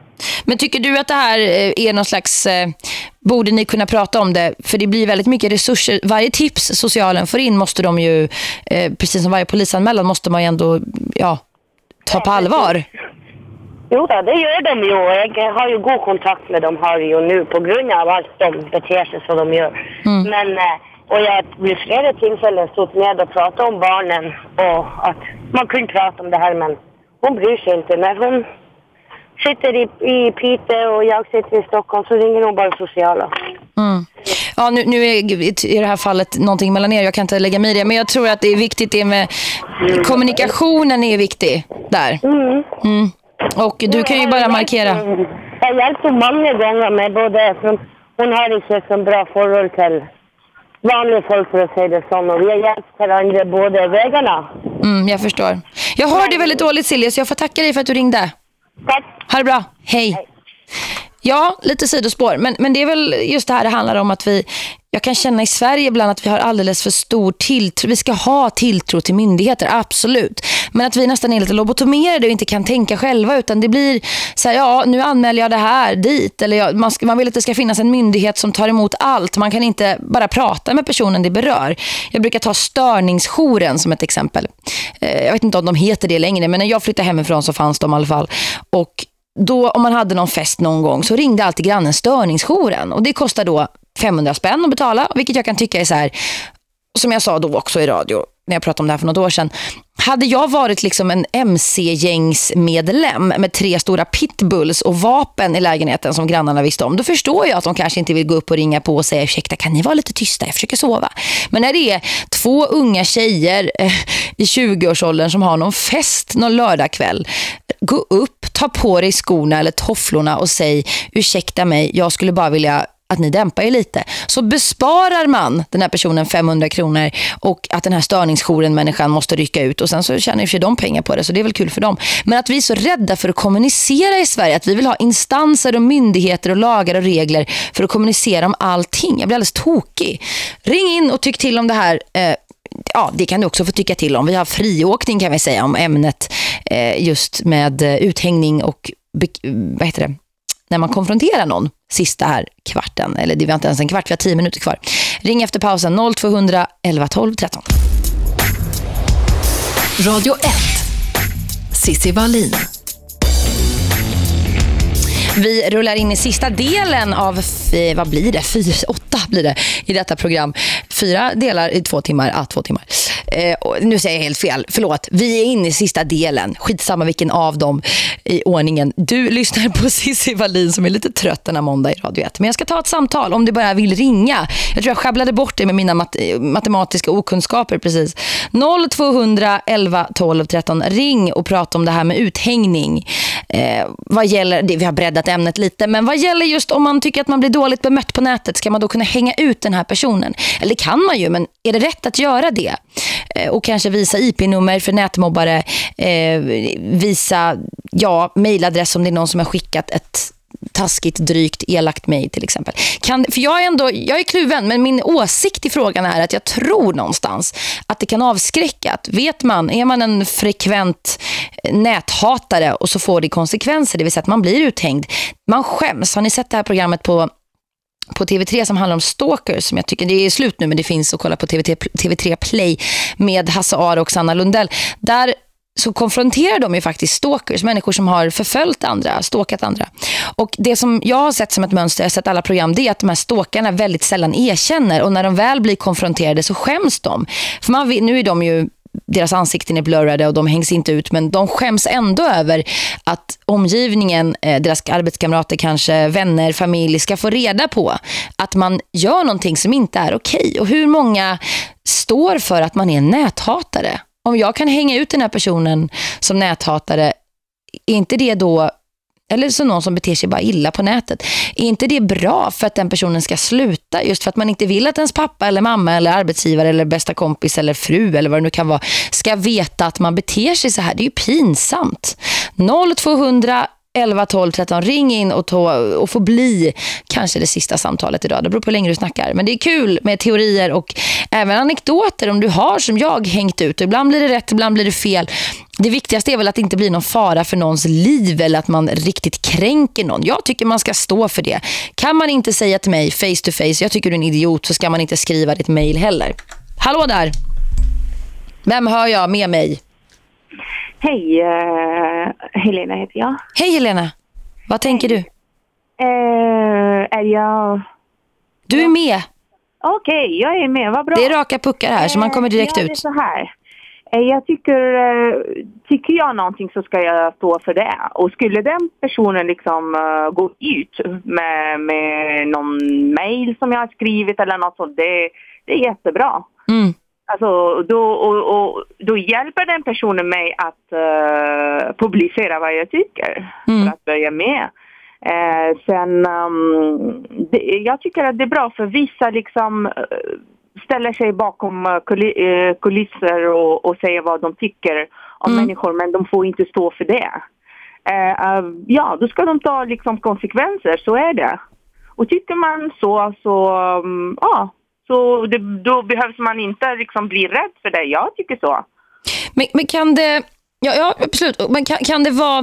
Men tycker du att det här eh, är någon slags... Eh, borde ni kunna prata om det? För det blir väldigt mycket resurser. Varje tips socialen får in måste de ju, eh, precis som varje polisanmälan, måste man ju ändå ja, ta på allvar. Jo då, det gör de ju. Jag har ju god kontakt med dem har ju nu på grund av allt de beter sig som de gör. Men, eh, och jag vid flera tillfällen stått med och pratat om barnen och att man kunde prata om det här men hon bryr sig inte. När hon sitter i, i Piteå och jag sitter i Stockholm så ringer hon bara sociala. Mm. Ja, nu, nu är i det här fallet någonting mellan er. Jag kan inte lägga mig i det. Men jag tror att det är viktigt det med kommunikationen är viktig där. Mm. Och du kan ju bara markera. Jag har hjälpt henne många gånger med både, från, hon har inte så bra förhåll till vanliga folk för att säga det så. Och vi har hjälpt varandra båda vägarna. Mm, jag förstår. Jag hör dig väldigt dåligt Silja så jag får tacka dig för att du ringde. Tack. Ha det bra. Hej. Ja, lite sidospår. Men, men det är väl just det här det handlar om att vi jag kan känna i Sverige ibland att vi har alldeles för stor tilltro. Vi ska ha tilltro till myndigheter, absolut. Men att vi nästan är lite lobotomerade och inte kan tänka själva utan det blir så här, ja nu anmäler jag det här dit. Eller jag, man, ska, man vill att det ska finnas en myndighet som tar emot allt. Man kan inte bara prata med personen det berör. Jag brukar ta störningsjouren som ett exempel. Eh, jag vet inte om de heter det längre men när jag flyttade hemifrån så fanns de i alla fall. Och då om man hade någon fest någon gång så ringde alltid grannen störningsjouren. Och det kostar då 500 spänn att betala, vilket jag kan tycka är så här, som jag sa då också i radio när jag pratade om det här för något år sedan. Hade jag varit liksom en MC-gängsmedlem med tre stora pitbulls och vapen i lägenheten som grannarna visste om, då förstår jag att de kanske inte vill gå upp och ringa på och säga ursäkta, kan ni vara lite tysta? Jag försöker sova. Men när det är två unga tjejer eh, i 20-årsåldern som har någon fest någon lördagkväll, gå upp, ta på dig skorna eller tofflorna och säg ursäkta mig, jag skulle bara vilja att ni dämpar er lite. Så besparar man den här personen 500 kronor och att den här störningsjouren människan måste rycka ut och sen så tjänar ju för de pengar på det så det är väl kul för dem. Men att vi är så rädda för att kommunicera i Sverige, att vi vill ha instanser och myndigheter och lagar och regler för att kommunicera om allting. Jag blir alldeles tokig. Ring in och tyck till om det här eh, ja, det kan du också få tycka till om. Vi har friåkning kan vi säga om ämnet eh, just med eh, uthängning och vad heter det? när man konfronterar någon sista här kvarten. Eller det var inte ens en kvart, vi har tio minuter kvar. Ring efter pausen 0200 11 12 13. Radio 1. Sissi Wallin. Vi rullar in i sista delen av, vad blir det? Fyra, åtta blir det i detta program. Fyra delar i två timmar. ah, två timmar. Eh, nu säger jag helt fel. Förlåt. Vi är inne i sista delen. Skitsamma vilken av dem i ordningen. Du lyssnar på Cissi Wallin som är lite trött denna måndag i Radio 1. Men jag ska ta ett samtal om du bara vill ringa. Jag tror jag sjabblade bort det med mina mat matematiska okunskaper precis. 0200 11 12 13. Ring och prata om det här med uthängning. Eh, vad gäller, det, vi har breddat ämnet lite, men vad gäller just om man tycker att man blir dåligt bemött på nätet, ska man då kunna hänga ut den här personen? Eller kan man ju, men är det rätt att göra det? Eh, och kanske visa IP-nummer för nätmobbare, eh, visa ja, mailadress om det är någon som har skickat ett taskigt, drygt, elakt mig till exempel. Kan, för jag är ändå, jag är kluven, men min åsikt i frågan är att jag tror någonstans att det kan avskräcka. Att vet man, är man en frekvent näthatare och så får det konsekvenser, det vill säga att man blir uthängd. Man skäms. Har ni sett det här programmet på på TV3 som handlar om stalkers som jag tycker det är slut nu men det finns att kolla på TV3, TV3 Play med Hasse Aro och Sanna Lundell. Där så konfronterar de ju faktiskt stalkers, människor som har förföljt andra, stalkat andra. Och det som jag har sett som ett mönster, jag har sett alla program, det är att de här stalkarna väldigt sällan erkänner och när de väl blir konfronterade så skäms de. För man, nu är de ju deras ansikten är blurrade och de hängs inte ut men de skäms ändå över att omgivningen, eh, deras arbetskamrater kanske, vänner, familj ska få reda på att man gör någonting som inte är okej. Och hur många står för att man är näthatare? Om jag kan hänga ut den här personen som näthatare, är inte det då eller som någon som beter sig bara illa på nätet. Är inte det bra för att den personen ska sluta just för att man inte vill att ens pappa eller mamma eller arbetsgivare eller bästa kompis eller fru eller vad det nu kan vara ska veta att man beter sig så här. Det är ju pinsamt. 0200 11 12 13 ring in och, ta, och få bli kanske det sista samtalet idag. Det beror på hur länge du snackar. Men det är kul med teorier och även anekdoter om du har som jag hängt ut. Ibland blir det rätt, ibland blir det fel. Det viktigaste är väl att det inte blir någon fara för någons liv eller att man riktigt kränker någon. Jag tycker man ska stå för det. Kan man inte säga till mig face to face, jag tycker du är en idiot, så ska man inte skriva ditt mail heller. Hallå där! Vem hör jag med mig? Hej, uh, Helena heter jag. Hej Helena, vad tänker du? Uh, är jag... Du är med. Okej, okay, jag är med, vad bra. Det är raka puckar här så man kommer direkt uh, ut. Så här. Jag tycker, tycker jag någonting så ska jag stå för det. Och skulle den personen liksom gå ut med, med någon mail som jag har skrivit eller något sånt, det, det är jättebra. Mm. Alltså, då, och, och, då hjälper den personen mig att uh, publicera vad jag tycker mm. för att börja med. Uh, sen, um, det, jag tycker att det är bra för vissa liksom uh, ställer sig bakom kulisser och, och säger vad de tycker om mm. människor men de får inte stå för det. ja, då ska de ta liksom konsekvenser, så är det. Och tycker man så, så um, ja, Så det, då behövs man inte liksom bli rädd för det. Jag tycker så. Men, men kan det... Ja, ja absolut. Men kan, kan det vara...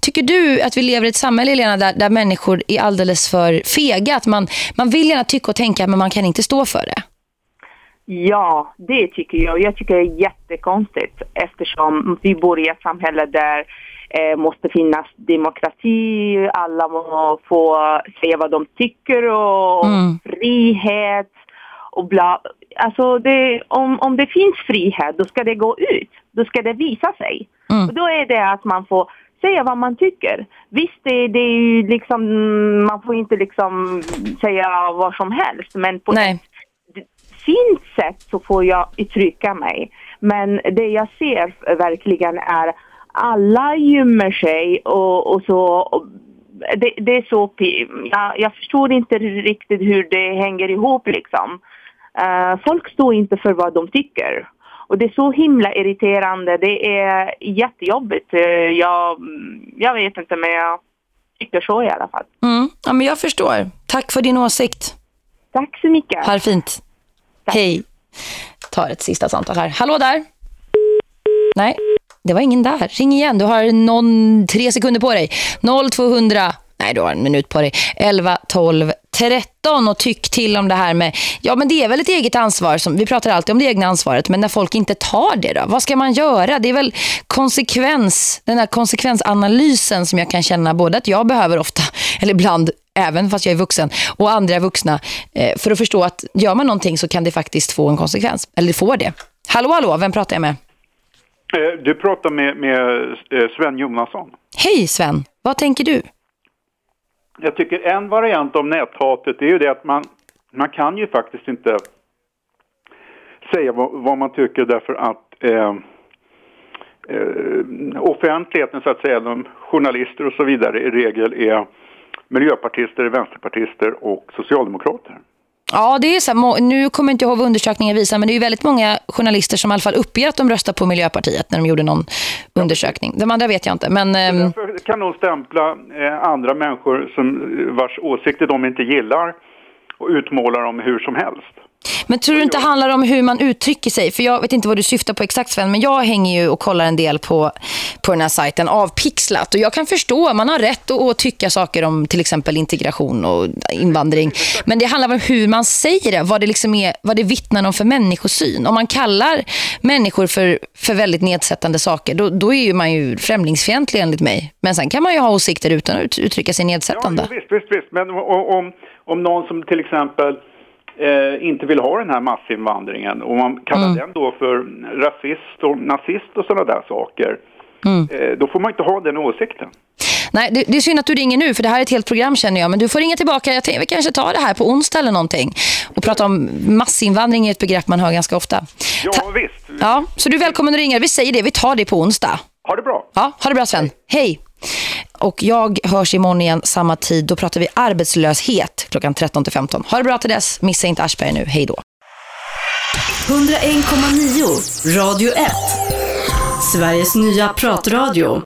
Tycker du att vi lever i ett samhälle, Elena, där, där människor är alldeles för fega? Att man, man vill gärna tycka och tänka, men man kan inte stå för det? Ja, det tycker jag. Jag tycker det är jättekonstigt eftersom vi bor i ett samhälle där eh, måste finnas demokrati, alla må få säga vad de tycker och Mm. frihet och bla. Alltså det, om, om det finns frihet då ska det gå ut, då ska det visa sig. Mm. Och då är det att man får säga vad man tycker. Visst, det, det är ju liksom, man får inte liksom säga vad som helst men på Nej. ett fint sätt så får jag uttrycka mig. Men det jag ser verkligen är alla gömmer sig och, och så och det, det är så, jag, jag förstår inte riktigt hur det hänger ihop liksom. Eh, folk står inte för vad de tycker. Och det är så himla irriterande, det är jättejobbigt. Eh, jag, jag vet inte men jag tycker så i alla fall. Mm. Ja, men jag förstår. Tack för din åsikt. Tack så mycket. Ha det fint. Hej. Tar ett sista samtal här. Hallå där. Nej, det var ingen där. Ring igen. Du har någon, tre sekunder på dig. 0200. Nej, du har en minut på dig. 11, 12, 13 och tyck till om det här med, ja men det är väl ett eget ansvar, som, vi pratar alltid om det egna ansvaret, men när folk inte tar det då, vad ska man göra? Det är väl konsekvens, den här konsekvensanalysen som jag kan känna både att jag behöver ofta, eller ibland även fast jag är vuxen och andra vuxna, eh, för att förstå att gör man någonting så kan det faktiskt få en konsekvens, eller det får det. Hallå, hallå, vem pratar jag med? Eh, Du pratar med, med eh, Sven Jonasson. Hej Sven, vad tänker du? Jag tycker en variant av näthatet är ju det att man, man kan ju faktiskt inte säga vad, vad man tycker därför att eh, eh, offentligheten så att säga, de journalister och så vidare i regel är miljöpartister, vänsterpartister och socialdemokrater. Ja, det är så här, nu kommer inte jag ihåg vad undersökningen visar, men det är ju väldigt många journalister som i alla fall uppger att de röstar på Miljöpartiet när de gjorde någon undersökning. De andra vet jag inte, men... ehm, Därför kan de stämpla eh, andra människor som, vars åsikter de inte gillar och utmåla dem hur som helst. Men tror du inte det handlar om hur man uttrycker sig? För jag vet inte vad du syftar på exakt Sven, men jag hänger ju och kollar en del på, på den här sajten avpixlat. Och jag kan förstå, man har rätt att, att tycka saker om till exempel integration och invandring. Men det handlar om hur man säger det, vad det, liksom är, vad det vittnar om för människosyn. Om man kallar människor för, för väldigt nedsättande saker, då, då är ju man ju främlingsfientlig enligt mig. Men sen kan man ju ha åsikter utan att ut- uttrycka sig nedsättande. Ja, visst, visst, visst. Men om, om någon som till exempel eh, inte vill ha den här massinvandringen och man kallar Mm. den då för rasist och nazist och sådana där saker, Mm. eh, då får man inte ha den åsikten. Nej, det, det är synd att du ringer nu för det här är ett helt program känner jag. Men du får ringa tillbaka. Jag tänkte vi kanske tar det här på onsdag eller någonting. Och prata om massinvandring är ett begrepp man hör ganska ofta. Ja, visst. Ja, så du är välkommen att ringa. Vi säger det, vi tar det på onsdag. Ha det bra. Ja, ha det bra Sven. Hej. Och jag hörs imorgon igen samma tid. Då pratar vi arbetslöshet klockan 13 till 15. Ha det bra till dess. Missa inte Aschberg nu. Hej då. 101,9 Radio 1. Sveriges nya pratradio.